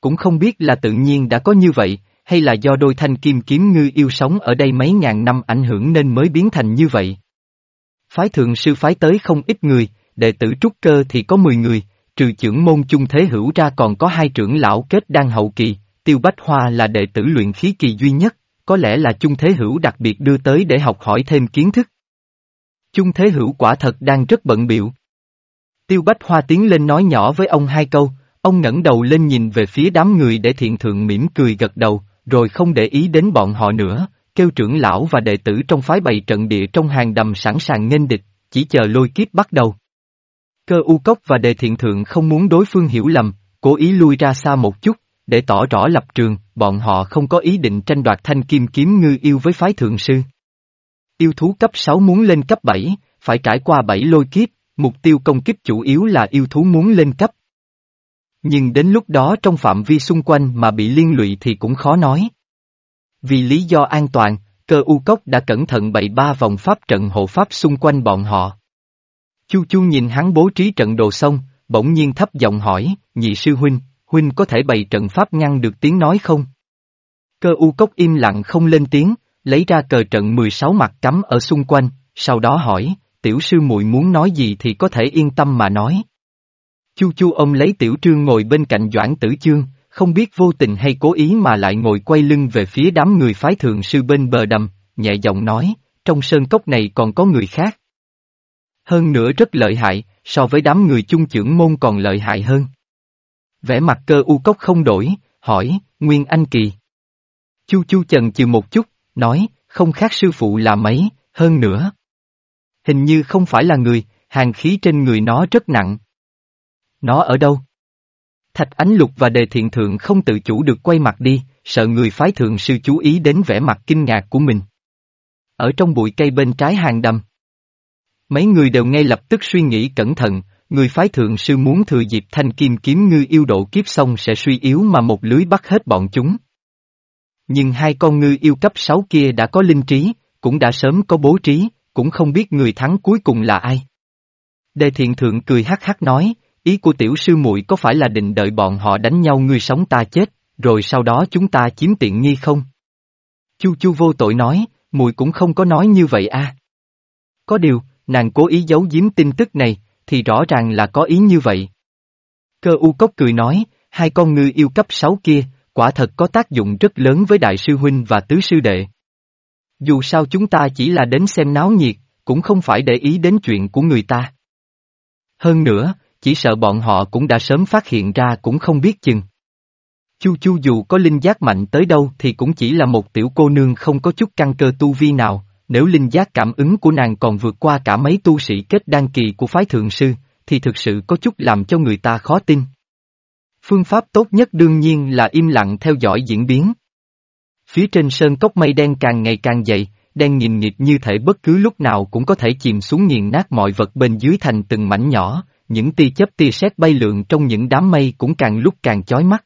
Cũng không biết là tự nhiên đã có như vậy, hay là do đôi thanh kim kiếm ngư yêu sống ở đây mấy ngàn năm ảnh hưởng nên mới biến thành như vậy. Phái thượng sư phái tới không ít người, đệ tử trúc cơ thì có 10 người, trừ trưởng môn chung thế hữu ra còn có hai trưởng lão kết đan hậu kỳ, tiêu bách hoa là đệ tử luyện khí kỳ duy nhất, có lẽ là chung thế hữu đặc biệt đưa tới để học hỏi thêm kiến thức. Chung thế hữu quả thật đang rất bận biệu. Tiêu bách hoa tiến lên nói nhỏ với ông hai câu, ông ngẩng đầu lên nhìn về phía đám người để thiện thượng mỉm cười gật đầu, rồi không để ý đến bọn họ nữa, kêu trưởng lão và đệ tử trong phái bày trận địa trong hàng đầm sẵn sàng nghênh địch, chỉ chờ lôi kiếp bắt đầu. Cơ u cốc và đề thiện thượng không muốn đối phương hiểu lầm, cố ý lui ra xa một chút, để tỏ rõ lập trường, bọn họ không có ý định tranh đoạt thanh kim kiếm ngư yêu với phái thượng sư. Yêu thú cấp 6 muốn lên cấp 7, phải trải qua 7 lôi kiếp, mục tiêu công kích chủ yếu là yêu thú muốn lên cấp. Nhưng đến lúc đó trong phạm vi xung quanh mà bị liên lụy thì cũng khó nói. Vì lý do an toàn, cơ u cốc đã cẩn thận bày ba vòng pháp trận hộ pháp xung quanh bọn họ. Chu Chu nhìn hắn bố trí trận đồ xong, bỗng nhiên thấp giọng hỏi, nhị sư huynh, huynh có thể bày trận pháp ngăn được tiếng nói không? Cơ u cốc im lặng không lên tiếng, lấy ra cờ trận 16 mặt cắm ở xung quanh, sau đó hỏi, tiểu sư muội muốn nói gì thì có thể yên tâm mà nói. Chu chu ông lấy tiểu trương ngồi bên cạnh Doãn Tử Chương, không biết vô tình hay cố ý mà lại ngồi quay lưng về phía đám người phái thường sư bên bờ đầm, nhẹ giọng nói, trong sơn cốc này còn có người khác. Hơn nữa rất lợi hại, so với đám người chung trưởng môn còn lợi hại hơn. Vẻ mặt cơ u cốc không đổi, hỏi, Nguyên Anh Kỳ. Chu chu chần chừ một chút, nói, không khác sư phụ là mấy, hơn nữa. Hình như không phải là người, hàng khí trên người nó rất nặng. Nó ở đâu? Thạch Ánh Lục và Đề Thiện Thượng không tự chủ được quay mặt đi, sợ người phái thượng sư chú ý đến vẻ mặt kinh ngạc của mình. Ở trong bụi cây bên trái hàng đầm. Mấy người đều ngay lập tức suy nghĩ cẩn thận, người phái thượng sư muốn thừa dịp thanh kim kiếm ngư yêu độ kiếp xong sẽ suy yếu mà một lưới bắt hết bọn chúng. Nhưng hai con ngư yêu cấp 6 kia đã có linh trí, cũng đã sớm có bố trí, cũng không biết người thắng cuối cùng là ai. Đề thiện thượng cười hắc hắc nói, ý của tiểu sư muội có phải là định đợi bọn họ đánh nhau ngươi sống ta chết, rồi sau đó chúng ta chiếm tiện nghi không? Chu chu vô tội nói, muội cũng không có nói như vậy a. Có điều, nàng cố ý giấu giếm tin tức này, thì rõ ràng là có ý như vậy. Cơ u cốc cười nói, hai con ngư yêu cấp 6 kia, quả thật có tác dụng rất lớn với đại sư huynh và tứ sư đệ. Dù sao chúng ta chỉ là đến xem náo nhiệt, cũng không phải để ý đến chuyện của người ta. Hơn nữa, chỉ sợ bọn họ cũng đã sớm phát hiện ra cũng không biết chừng. Chu Chu dù có linh giác mạnh tới đâu thì cũng chỉ là một tiểu cô nương không có chút căn cơ tu vi nào, nếu linh giác cảm ứng của nàng còn vượt qua cả mấy tu sĩ kết đăng kỳ của phái thượng sư, thì thực sự có chút làm cho người ta khó tin. Phương pháp tốt nhất đương nhiên là im lặng theo dõi diễn biến. Phía trên sơn cốc mây đen càng ngày càng dày, đen nhìn nghịt như thể bất cứ lúc nào cũng có thể chìm xuống nghiền nát mọi vật bên dưới thành từng mảnh nhỏ, những tia chớp tia sét bay lượn trong những đám mây cũng càng lúc càng chói mắt.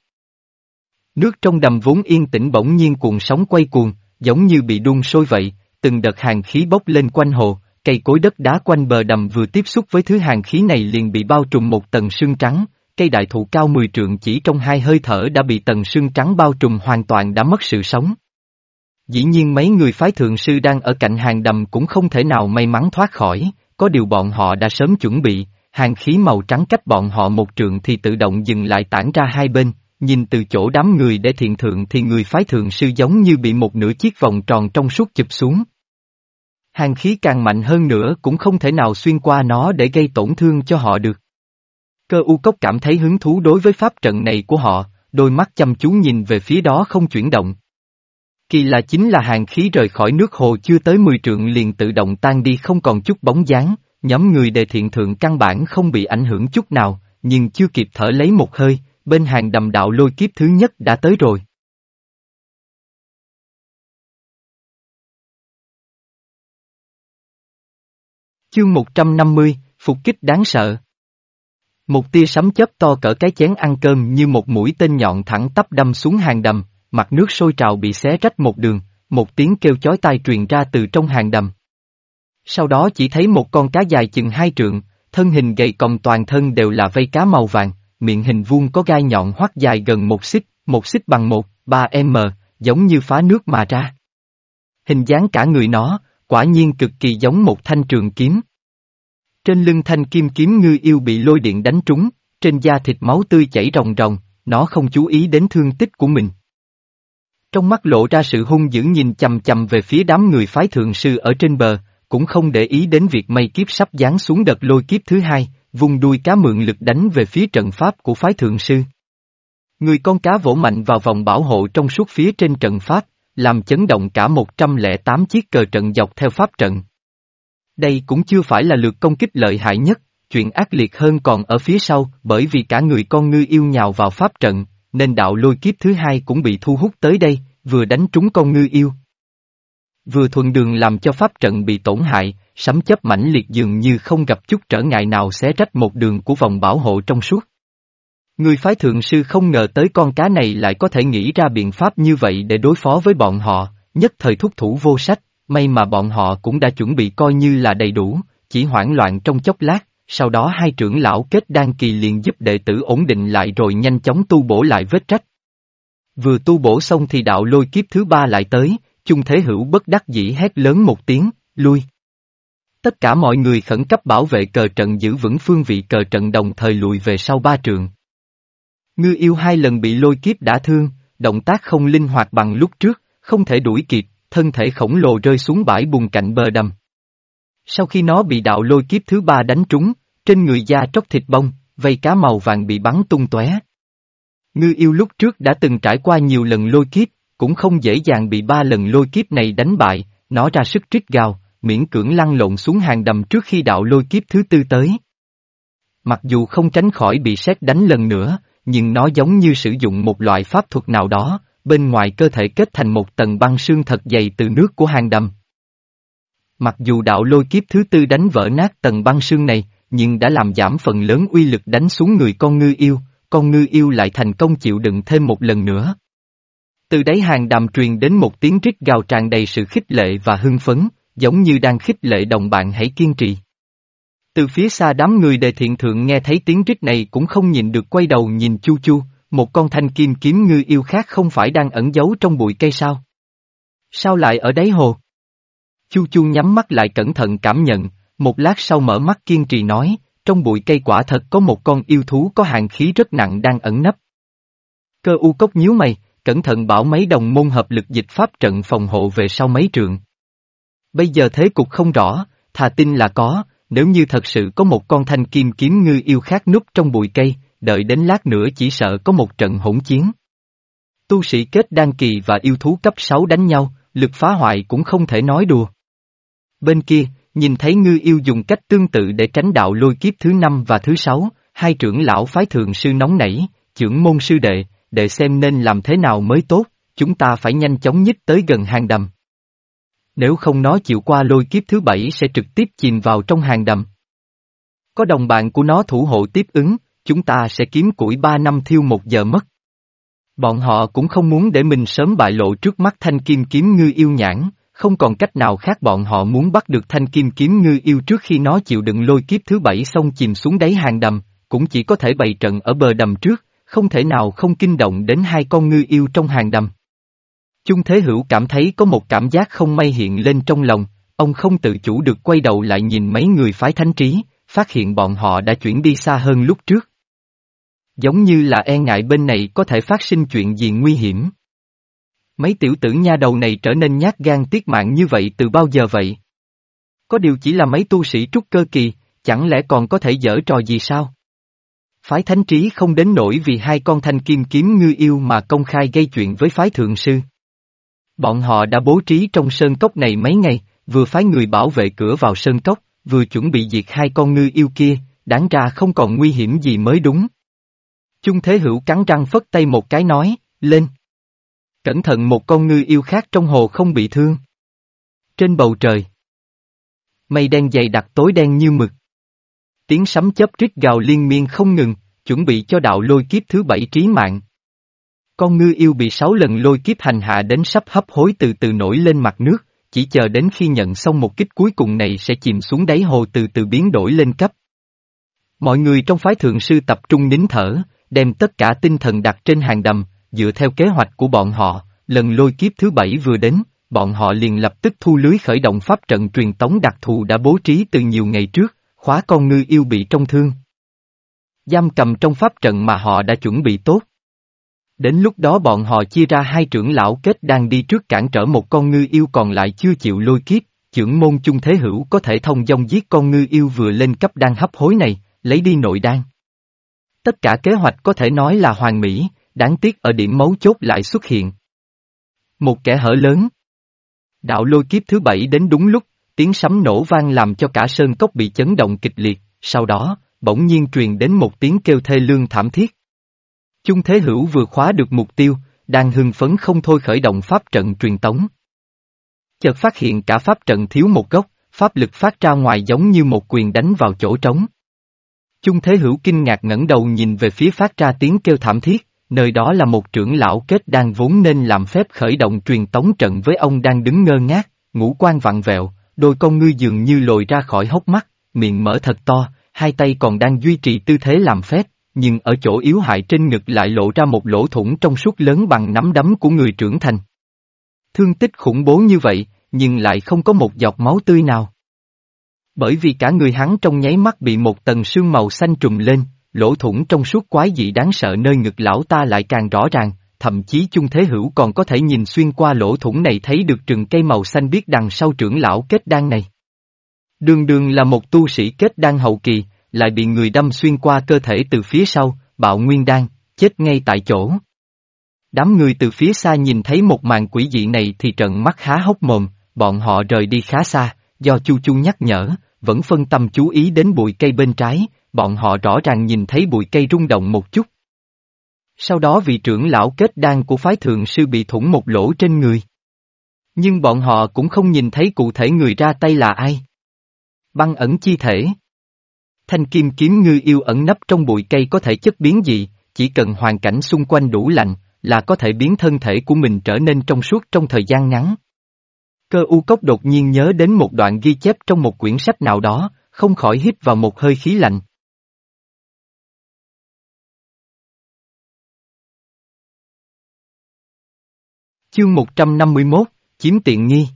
Nước trong đầm vốn yên tĩnh bỗng nhiên cuồng sóng quay cuồng, giống như bị đun sôi vậy, từng đợt hàng khí bốc lên quanh hồ, cây cối đất đá quanh bờ đầm vừa tiếp xúc với thứ hàng khí này liền bị bao trùm một tầng sương trắng, cây đại thụ cao 10 trượng chỉ trong hai hơi thở đã bị tầng sương trắng bao trùm hoàn toàn đã mất sự sống. Dĩ nhiên mấy người phái thượng sư đang ở cạnh hàng đầm cũng không thể nào may mắn thoát khỏi, có điều bọn họ đã sớm chuẩn bị, hàng khí màu trắng cách bọn họ một trượng thì tự động dừng lại tản ra hai bên, nhìn từ chỗ đám người để thiện thượng thì người phái thượng sư giống như bị một nửa chiếc vòng tròn trong suốt chụp xuống. Hàng khí càng mạnh hơn nữa cũng không thể nào xuyên qua nó để gây tổn thương cho họ được. Cơ u cốc cảm thấy hứng thú đối với pháp trận này của họ, đôi mắt chăm chú nhìn về phía đó không chuyển động. Kỳ là chính là hàng khí rời khỏi nước hồ chưa tới 10 trượng liền tự động tan đi không còn chút bóng dáng, nhóm người đề thiện thượng căn bản không bị ảnh hưởng chút nào, nhưng chưa kịp thở lấy một hơi, bên hàng đầm đạo lôi kiếp thứ nhất đã tới rồi. Chương 150, Phục kích đáng sợ. Một tia sấm chớp to cỡ cái chén ăn cơm như một mũi tên nhọn thẳng tắp đâm xuống hàng đầm, mặt nước sôi trào bị xé rách một đường, một tiếng kêu chói tai truyền ra từ trong hàng đầm. Sau đó chỉ thấy một con cá dài chừng hai trượng, thân hình gầy còng toàn thân đều là vây cá màu vàng, miệng hình vuông có gai nhọn hoắt dài gần một xích, một xích bằng một, ba m, giống như phá nước mà ra. Hình dáng cả người nó, quả nhiên cực kỳ giống một thanh trường kiếm. Trên lưng thanh kim kiếm ngư yêu bị lôi điện đánh trúng, trên da thịt máu tươi chảy ròng ròng, nó không chú ý đến thương tích của mình. Trong mắt lộ ra sự hung dữ nhìn chầm chầm về phía đám người phái thượng sư ở trên bờ, cũng không để ý đến việc mây kiếp sắp giáng xuống đợt lôi kiếp thứ hai, vùng đuôi cá mượn lực đánh về phía trận pháp của phái thượng sư. Người con cá vỗ mạnh vào vòng bảo hộ trong suốt phía trên trận pháp, làm chấn động cả 108 chiếc cờ trận dọc theo pháp trận. Đây cũng chưa phải là lượt công kích lợi hại nhất, chuyện ác liệt hơn còn ở phía sau, bởi vì cả người con ngư yêu nhào vào pháp trận, nên đạo lôi kiếp thứ hai cũng bị thu hút tới đây, vừa đánh trúng con ngư yêu. Vừa thuận đường làm cho pháp trận bị tổn hại, sấm chấp mãnh liệt dường như không gặp chút trở ngại nào xé rách một đường của vòng bảo hộ trong suốt. Người phái thượng sư không ngờ tới con cá này lại có thể nghĩ ra biện pháp như vậy để đối phó với bọn họ, nhất thời thúc thủ vô sách, may mà bọn họ cũng đã chuẩn bị coi như là đầy đủ, chỉ hoảng loạn trong chốc lát, sau đó hai trưởng lão kết đan kỳ liền giúp đệ tử ổn định lại rồi nhanh chóng tu bổ lại vết trách. Vừa tu bổ xong thì đạo lôi kiếp thứ ba lại tới, chung thế hữu bất đắc dĩ hét lớn một tiếng, lui. Tất cả mọi người khẩn cấp bảo vệ cờ trận giữ vững phương vị cờ trận đồng thời lùi về sau ba trường. Ngư yêu hai lần bị lôi kiếp đã thương, động tác không linh hoạt bằng lúc trước, không thể đuổi kịp, thân thể khổng lồ rơi xuống bãi bùn cạnh bờ đầm. Sau khi nó bị đạo lôi kiếp thứ ba đánh trúng, trên người da tróc thịt bông, vây cá màu vàng bị bắn tung tóe. Ngư yêu lúc trước đã từng trải qua nhiều lần lôi kiếp, cũng không dễ dàng bị ba lần lôi kiếp này đánh bại, nó ra sức trích gào, miễn cưỡng lăn lộn xuống hàng đầm trước khi đạo lôi kiếp thứ tư tới. Mặc dù không tránh khỏi bị xét đánh lần nữa, nhưng nó giống như sử dụng một loại pháp thuật nào đó, bên ngoài cơ thể kết thành một tầng băng sương thật dày từ nước của hàng đầm. Mặc dù đạo lôi kiếp thứ tư đánh vỡ nát tầng băng sương này, nhưng đã làm giảm phần lớn uy lực đánh xuống người con ngư yêu, con ngư yêu lại thành công chịu đựng thêm một lần nữa. Từ đáy hàng đàm truyền đến một tiếng rít gào tràn đầy sự khích lệ và hưng phấn, giống như đang khích lệ đồng bạn hãy kiên trì. Từ phía xa đám người đề thiện thượng nghe thấy tiếng rít này cũng không nhìn được quay đầu nhìn chu chu, một con thanh kim kiếm ngư yêu khác không phải đang ẩn giấu trong bụi cây sao? Sao lại ở đáy hồ? Chu chu nhắm mắt lại cẩn thận cảm nhận, một lát sau mở mắt kiên trì nói, trong bụi cây quả thật có một con yêu thú có hàng khí rất nặng đang ẩn nấp. Cơ u cốc nhíu mày, cẩn thận bảo mấy đồng môn hợp lực dịch pháp trận phòng hộ về sau mấy trường. Bây giờ thế cục không rõ, thà tin là có, nếu như thật sự có một con thanh kim kiếm ngư yêu khác núp trong bụi cây, đợi đến lát nữa chỉ sợ có một trận hỗn chiến. Tu sĩ kết đan kỳ và yêu thú cấp 6 đánh nhau, lực phá hoại cũng không thể nói đùa. Bên kia, nhìn thấy ngư yêu dùng cách tương tự để tránh đạo lôi kiếp thứ năm và thứ sáu, hai trưởng lão phái thường sư nóng nảy, trưởng môn sư đệ, để xem nên làm thế nào mới tốt, chúng ta phải nhanh chóng nhích tới gần hang đầm. Nếu không nó chịu qua lôi kiếp thứ bảy sẽ trực tiếp chìm vào trong hàng đầm. Có đồng bạn của nó thủ hộ tiếp ứng, chúng ta sẽ kiếm củi ba năm thiêu một giờ mất. Bọn họ cũng không muốn để mình sớm bại lộ trước mắt thanh kim kiếm ngư yêu nhãn, không còn cách nào khác bọn họ muốn bắt được thanh kim kiếm ngư yêu trước khi nó chịu đựng lôi kiếp thứ bảy xong chìm xuống đáy hàng đầm, cũng chỉ có thể bày trận ở bờ đầm trước, không thể nào không kinh động đến hai con ngư yêu trong hàng đầm. Chung Thế Hữu cảm thấy có một cảm giác không may hiện lên trong lòng, ông không tự chủ được quay đầu lại nhìn mấy người phái thánh trí, phát hiện bọn họ đã chuyển đi xa hơn lúc trước. Giống như là e ngại bên này có thể phát sinh chuyện gì nguy hiểm. Mấy tiểu tử nha đầu này trở nên nhát gan tiết mạng như vậy từ bao giờ vậy? Có điều chỉ là mấy tu sĩ trúc cơ kỳ, chẳng lẽ còn có thể dở trò gì sao? Phái thánh trí không đến nổi vì hai con thanh kim kiếm ngư yêu mà công khai gây chuyện với phái thượng sư. Bọn họ đã bố trí trong sơn cốc này mấy ngày, vừa phái người bảo vệ cửa vào sơn cốc, vừa chuẩn bị diệt hai con ngư yêu kia, đáng ra không còn nguy hiểm gì mới đúng. Chung Thế Hữu cắn răng phất tay một cái nói, lên. Cẩn thận một con ngư yêu khác trong hồ không bị thương. Trên bầu trời. Mây đen dày đặc tối đen như mực. Tiếng sấm chớp rít gào liên miên không ngừng, chuẩn bị cho đạo lôi kiếp thứ bảy trí mạng. Con ngư yêu bị sáu lần lôi kiếp hành hạ đến sắp hấp hối từ từ nổi lên mặt nước, chỉ chờ đến khi nhận xong một kích cuối cùng này sẽ chìm xuống đáy hồ từ từ biến đổi lên cấp. Mọi người trong phái thượng sư tập trung nín thở, đem tất cả tinh thần đặt trên hàng đầm, dựa theo kế hoạch của bọn họ, lần lôi kiếp thứ bảy vừa đến, bọn họ liền lập tức thu lưới khởi động pháp trận truyền tống đặc thù đã bố trí từ nhiều ngày trước, khóa con ngư yêu bị trong thương. Giam cầm trong pháp trận mà họ đã chuẩn bị tốt. Đến lúc đó bọn họ chia ra hai trưởng lão kết đang đi trước cản trở một con ngư yêu còn lại chưa chịu lôi kiếp, trưởng môn chung thế hữu có thể thông dong giết con ngư yêu vừa lên cấp đang hấp hối này, lấy đi nội đan. Tất cả kế hoạch có thể nói là hoàn mỹ, đáng tiếc ở điểm mấu chốt lại xuất hiện. Một kẻ hở lớn. Đạo lôi kiếp thứ bảy đến đúng lúc, tiếng sấm nổ vang làm cho cả sơn cốc bị chấn động kịch liệt, sau đó, bỗng nhiên truyền đến một tiếng kêu thê lương thảm thiết. Chung Thế Hữu vừa khóa được mục tiêu, đang hưng phấn không thôi khởi động pháp trận truyền tống. Chợt phát hiện cả pháp trận thiếu một góc, pháp lực phát ra ngoài giống như một quyền đánh vào chỗ trống. Chung Thế Hữu kinh ngạc ngẩng đầu nhìn về phía phát ra tiếng kêu thảm thiết, nơi đó là một trưởng lão kết đang vốn nên làm phép khởi động truyền tống trận với ông đang đứng ngơ ngác, ngũ quan vặn vẹo, đôi con ngươi dường như lồi ra khỏi hốc mắt, miệng mở thật to, hai tay còn đang duy trì tư thế làm phép, nhưng ở chỗ yếu hại trên ngực lại lộ ra một lỗ thủng trong suốt lớn bằng nắm đấm của người trưởng thành. Thương tích khủng bố như vậy, nhưng lại không có một giọt máu tươi nào. Bởi vì cả người hắn trong nháy mắt bị một tầng sương màu xanh trùm lên, lỗ thủng trong suốt quái dị đáng sợ nơi ngực lão ta lại càng rõ ràng, thậm chí chung thế hữu còn có thể nhìn xuyên qua lỗ thủng này thấy được rừng cây màu xanh biết đằng sau trưởng lão kết đan này. Đường đường là một tu sĩ kết đan hậu kỳ, lại bị người đâm xuyên qua cơ thể từ phía sau, bạo nguyên đan, chết ngay tại chỗ. Đám người từ phía xa nhìn thấy một màn quỷ dị này thì trận mắt há hốc mồm, bọn họ rời đi khá xa, do Chu Chu nhắc nhở, vẫn phân tâm chú ý đến bụi cây bên trái, bọn họ rõ ràng nhìn thấy bụi cây rung động một chút. Sau đó vị trưởng lão kết đan của phái thượng sư bị thủng một lỗ trên người. Nhưng bọn họ cũng không nhìn thấy cụ thể người ra tay là ai. Băng ẩn chi thể. Thanh kim kiếm ngư yêu ẩn nấp trong bụi cây có thể chất biến dị, chỉ cần hoàn cảnh xung quanh đủ lạnh, là có thể biến thân thể của mình trở nên trong suốt trong thời gian ngắn. Cơ u cốc đột nhiên nhớ đến một đoạn ghi chép trong một quyển sách nào đó, không khỏi hít vào một hơi khí lạnh. Chương 151, Chiếm tiện nghi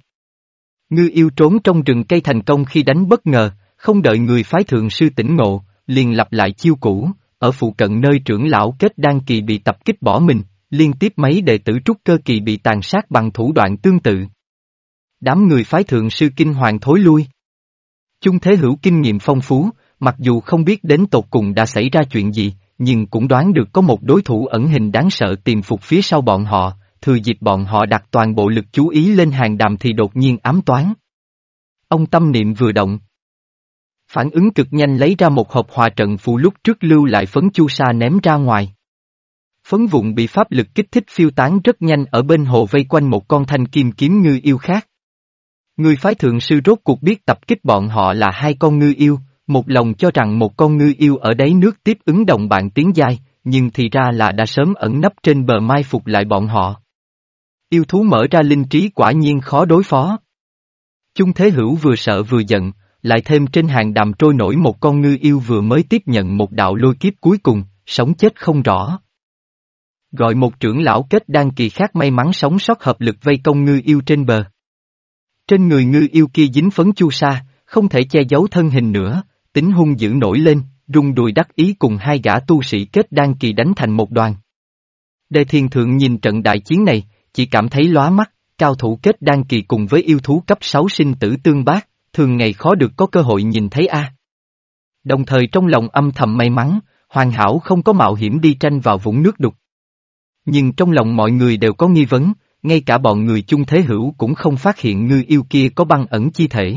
Ngư yêu trốn trong rừng cây thành công khi đánh bất ngờ, không đợi người phái thượng sư tỉnh ngộ, liền lặp lại chiêu cũ, ở phụ cận nơi trưởng lão kết đan kỳ bị tập kích bỏ mình, liên tiếp mấy đệ tử trúc cơ kỳ bị tàn sát bằng thủ đoạn tương tự. Đám người phái thượng sư kinh hoàng thối lui. Chung thế hữu kinh nghiệm phong phú, mặc dù không biết đến tột cùng đã xảy ra chuyện gì, nhưng cũng đoán được có một đối thủ ẩn hình đáng sợ tìm phục phía sau bọn họ, thừa dịp bọn họ đặt toàn bộ lực chú ý lên hàng đàm thì đột nhiên ám toán. Ông tâm niệm vừa động. Phản ứng cực nhanh lấy ra một hộp hòa trận phù lúc trước lưu lại phấn chu sa ném ra ngoài. Phấn vụn bị pháp lực kích thích phiêu tán rất nhanh ở bên hồ vây quanh một con thanh kim kiếm ngư yêu khác. Người phái thượng sư rốt cuộc biết tập kích bọn họ là hai con ngư yêu, một lòng cho rằng một con ngư yêu ở đáy nước tiếp ứng đồng bạn tiến dai, nhưng thì ra là đã sớm ẩn nấp trên bờ mai phục lại bọn họ. Yêu thú mở ra linh trí quả nhiên khó đối phó. Chung Thế Hữu vừa sợ vừa giận, lại thêm trên hàng đàm trôi nổi một con ngư yêu vừa mới tiếp nhận một đạo lôi kiếp cuối cùng, sống chết không rõ. Gọi một trưởng lão kết đan kỳ khác may mắn sống sót hợp lực vây công ngư yêu trên bờ. Trên người ngư yêu kia dính phấn chu sa, không thể che giấu thân hình nữa, tính hung dữ nổi lên, rung đùi đắc ý cùng hai gã tu sĩ kết đan kỳ đánh thành một đoàn. Đề thiền thượng nhìn trận đại chiến này, chỉ cảm thấy lóa mắt, cao thủ kết đan kỳ cùng với yêu thú cấp 6 sinh tử tương bác, thường ngày khó được có cơ hội nhìn thấy a. Đồng thời trong lòng âm thầm may mắn, hoàn hảo không có mạo hiểm đi tranh vào vũng nước đục. Nhưng trong lòng mọi người đều có nghi vấn, ngay cả bọn người chung thế hữu cũng không phát hiện ngư yêu kia có băng ẩn chi thể.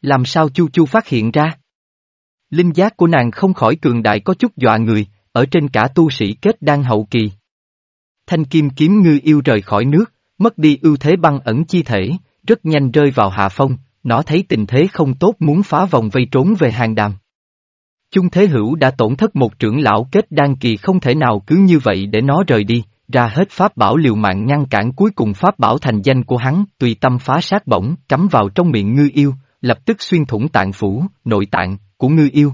Làm sao Chu Chu phát hiện ra? Linh giác của nàng không khỏi cường đại có chút dọa người, ở trên cả tu sĩ kết đang hậu kỳ. Thanh kim kiếm ngư yêu rời khỏi nước, mất đi ưu thế băng ẩn chi thể, rất nhanh rơi vào hạ phong, nó thấy tình thế không tốt muốn phá vòng vây trốn về hàng đàm. Chung Thế Hữu đã tổn thất một trưởng lão kết đan kỳ không thể nào cứ như vậy để nó rời đi, ra hết pháp bảo liều mạng ngăn cản cuối cùng pháp bảo thành danh của hắn, tùy tâm phá sát bổng, cắm vào trong miệng ngư yêu, lập tức xuyên thủng tạng phủ, nội tạng, của ngư yêu.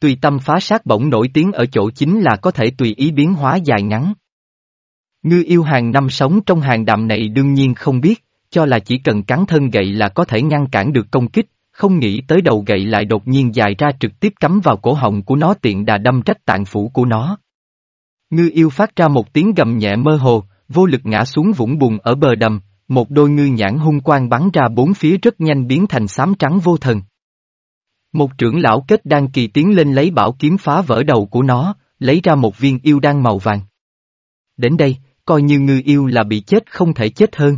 Tùy tâm phá sát bổng nổi tiếng ở chỗ chính là có thể tùy ý biến hóa dài ngắn. Ngư yêu hàng năm sống trong hàng đạm này đương nhiên không biết, cho là chỉ cần cắn thân gậy là có thể ngăn cản được công kích, không nghĩ tới đầu gậy lại đột nhiên dài ra trực tiếp cắm vào cổ họng của nó tiện đà đâm trách tạng phủ của nó. Ngư yêu phát ra một tiếng gầm nhẹ mơ hồ, vô lực ngã xuống vũng bùn ở bờ đầm, một đôi ngư nhãn hung quang bắn ra bốn phía rất nhanh biến thành xám trắng vô thần. Một trưởng lão kết đan kỳ tiến lên lấy bảo kiếm phá vỡ đầu của nó, lấy ra một viên yêu đan màu vàng. Đến đây, coi như ngư yêu là bị chết không thể chết hơn.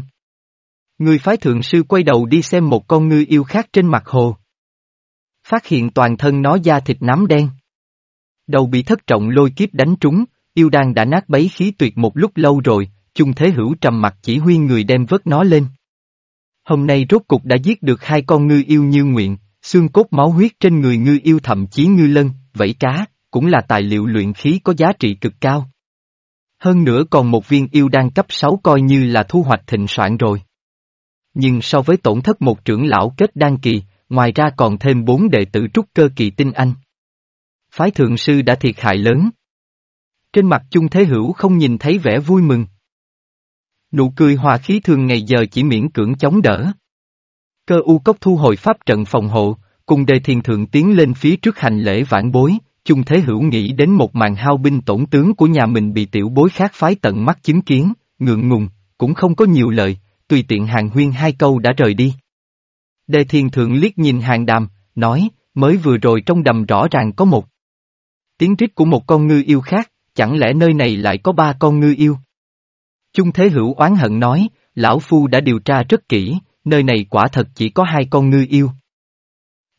Người phái thượng sư quay đầu đi xem một con ngư yêu khác trên mặt hồ. Phát hiện toàn thân nó da thịt nám đen. Đầu bị thất trọng lôi kiếp đánh trúng, yêu đan đã nát bấy khí tuyệt một lúc lâu rồi, chung thế hữu trầm mặt chỉ huy người đem vớt nó lên. Hôm nay rốt cục đã giết được hai con ngư yêu như nguyện, xương cốt máu huyết trên người ngư yêu thậm chí ngư lân, vẫy cá, cũng là tài liệu luyện khí có giá trị cực cao. Hơn nữa còn một viên yêu đan cấp 6 coi như là thu hoạch thịnh soạn rồi. Nhưng so với tổn thất một trưởng lão kết đan kỳ, ngoài ra còn thêm bốn đệ tử trúc cơ kỳ tinh anh. Phái thượng sư đã thiệt hại lớn. Trên mặt chung thế hữu không nhìn thấy vẻ vui mừng. Nụ cười hòa khí thường ngày giờ chỉ miễn cưỡng chống đỡ. Cơ u cốc thu hồi pháp trận phòng hộ, cùng đề thiền thượng tiến lên phía trước hành lễ vãn bối, chung thế hữu nghĩ đến một màn hao binh tổn tướng của nhà mình bị tiểu bối khác phái tận mắt chứng kiến, ngượng ngùng, cũng không có nhiều lời, tùy tiện hàng huyên hai câu đã rời đi. Đề thiền thượng liếc nhìn hàng đàm, nói, mới vừa rồi trong đầm rõ ràng có một tiếng rít của một con ngư yêu khác, chẳng lẽ nơi này lại có ba con ngư yêu? Chung Thế Hữu oán hận nói, Lão Phu đã điều tra rất kỹ, nơi này quả thật chỉ có hai con ngư yêu.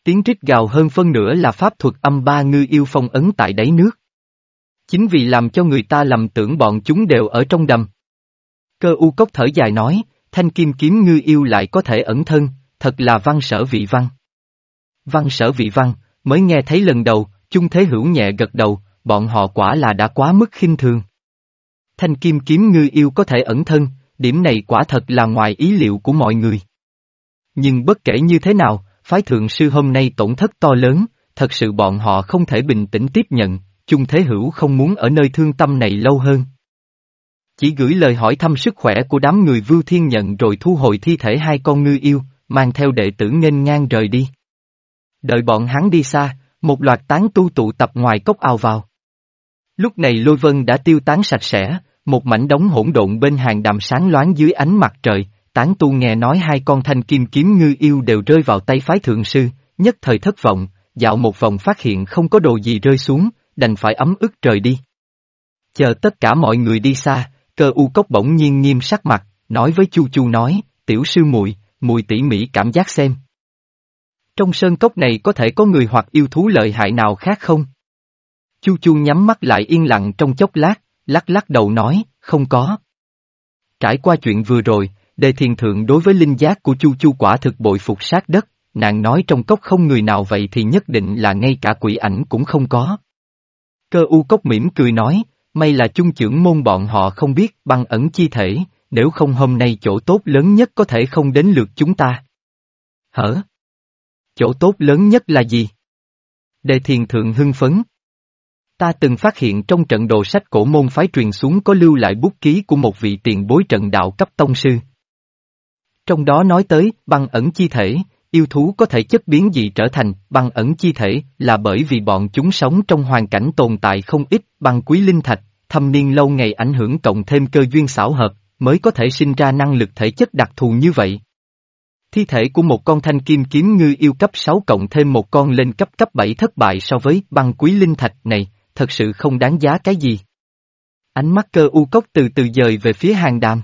Tiếng rít gào hơn phân nửa là pháp thuật âm ba ngư yêu phong ấn tại đáy nước. Chính vì làm cho người ta lầm tưởng bọn chúng đều ở trong đầm. Cơ u cốc thở dài nói, thanh kim kiếm ngư yêu lại có thể ẩn thân, thật là văn sở vị văn. Văn sở vị văn, mới nghe thấy lần đầu, chung thế hữu nhẹ gật đầu, bọn họ quả là đã quá mức khinh thường. Thanh kim kiếm ngư yêu có thể ẩn thân, điểm này quả thật là ngoài ý liệu của mọi người. Nhưng bất kể như thế nào, phái thượng sư hôm nay tổn thất to lớn, thật sự bọn họ không thể bình tĩnh tiếp nhận, chung thế hữu không muốn ở nơi thương tâm này lâu hơn. Chỉ gửi lời hỏi thăm sức khỏe của đám người vưu thiên nhận rồi thu hồi thi thể hai con ngư yêu, mang theo đệ tử nghênh ngang rời đi. Đợi bọn hắn đi xa, một loạt tán tu tụ tập ngoài cốc ao vào. Lúc này lôi vân đã tiêu tán sạch sẽ, một mảnh đống hỗn độn bên hàng đàm sáng loáng dưới ánh mặt trời, tán tu nghe nói hai con thanh kim kiếm ngư yêu đều rơi vào tay phái thượng sư, nhất thời thất vọng, dạo một vòng phát hiện không có đồ gì rơi xuống, đành phải ấm ức trời đi. Chờ tất cả mọi người đi xa, cơ u cốc bỗng nhiên nghiêm sắc mặt, nói với chu chu nói, tiểu sư muội mùi tỉ mỉ cảm giác xem. Trong sơn cốc này có thể có người hoặc yêu thú lợi hại nào khác không? Chu chu nhắm mắt lại yên lặng trong chốc lát, lắc lắc đầu nói, không có. Trải qua chuyện vừa rồi, đề thiền thượng đối với linh giác của chu chu quả thực bội phục sát đất, nàng nói trong cốc không người nào vậy thì nhất định là ngay cả quỷ ảnh cũng không có. Cơ u cốc mỉm cười nói, may là chung trưởng môn bọn họ không biết băng ẩn chi thể, nếu không hôm nay chỗ tốt lớn nhất có thể không đến lượt chúng ta. Hở? Chỗ tốt lớn nhất là gì? Đề thiền thượng hưng phấn. Ta từng phát hiện trong trận đồ sách cổ môn phái truyền xuống có lưu lại bút ký của một vị tiền bối trận đạo cấp tông sư. Trong đó nói tới băng ẩn chi thể, yêu thú có thể chất biến gì trở thành băng ẩn chi thể là bởi vì bọn chúng sống trong hoàn cảnh tồn tại không ít băng quý linh thạch, thâm niên lâu ngày ảnh hưởng cộng thêm cơ duyên xảo hợp, mới có thể sinh ra năng lực thể chất đặc thù như vậy. Thi thể của một con thanh kim kiếm ngư yêu cấp 6 cộng thêm một con lên cấp cấp 7 thất bại so với băng quý linh thạch này, thật sự không đáng giá cái gì. Ánh mắt cơ u cốc từ từ dời về phía hàng đàm.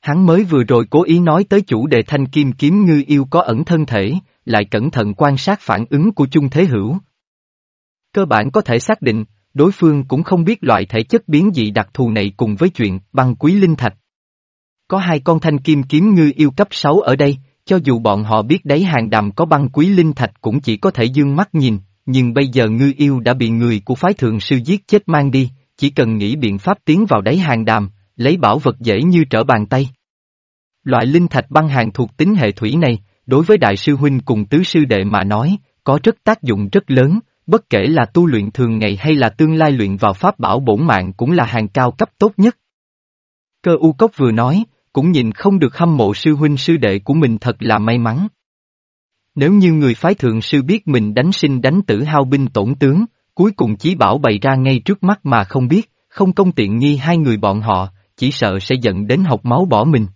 Hắn mới vừa rồi cố ý nói tới chủ đề thanh kim kiếm ngư yêu có ẩn thân thể, lại cẩn thận quan sát phản ứng của chung thế hữu. Cơ bản có thể xác định, đối phương cũng không biết loại thể chất biến dị đặc thù này cùng với chuyện băng quý linh thạch. Có hai con thanh kim kiếm ngư yêu cấp 6 ở đây, cho dù bọn họ biết đáy hàng đàm có băng quý linh thạch cũng chỉ có thể dương mắt nhìn, nhưng bây giờ ngư yêu đã bị người của phái thượng sư giết chết mang đi, chỉ cần nghĩ biện pháp tiến vào đáy hàng đàm, lấy bảo vật dễ như trở bàn tay. Loại linh thạch băng hàng thuộc tính hệ thủy này, đối với đại sư huynh cùng tứ sư đệ mà nói, có rất tác dụng rất lớn, bất kể là tu luyện thường ngày hay là tương lai luyện vào pháp bảo bổn mạng cũng là hàng cao cấp tốt nhất. Cơ u cốc vừa nói, cũng nhìn không được hâm mộ sư huynh sư đệ của mình thật là may mắn. Nếu như người phái thượng sư biết mình đánh sinh đánh tử hao binh tổn tướng, cuối cùng chí bảo bày ra ngay trước mắt mà không biết, không công tiện nghi hai người bọn họ, chỉ sợ sẽ giận đến học máu bỏ mình.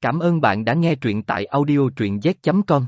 Cảm ơn bạn đã nghe truyện tại audio truyện z.com.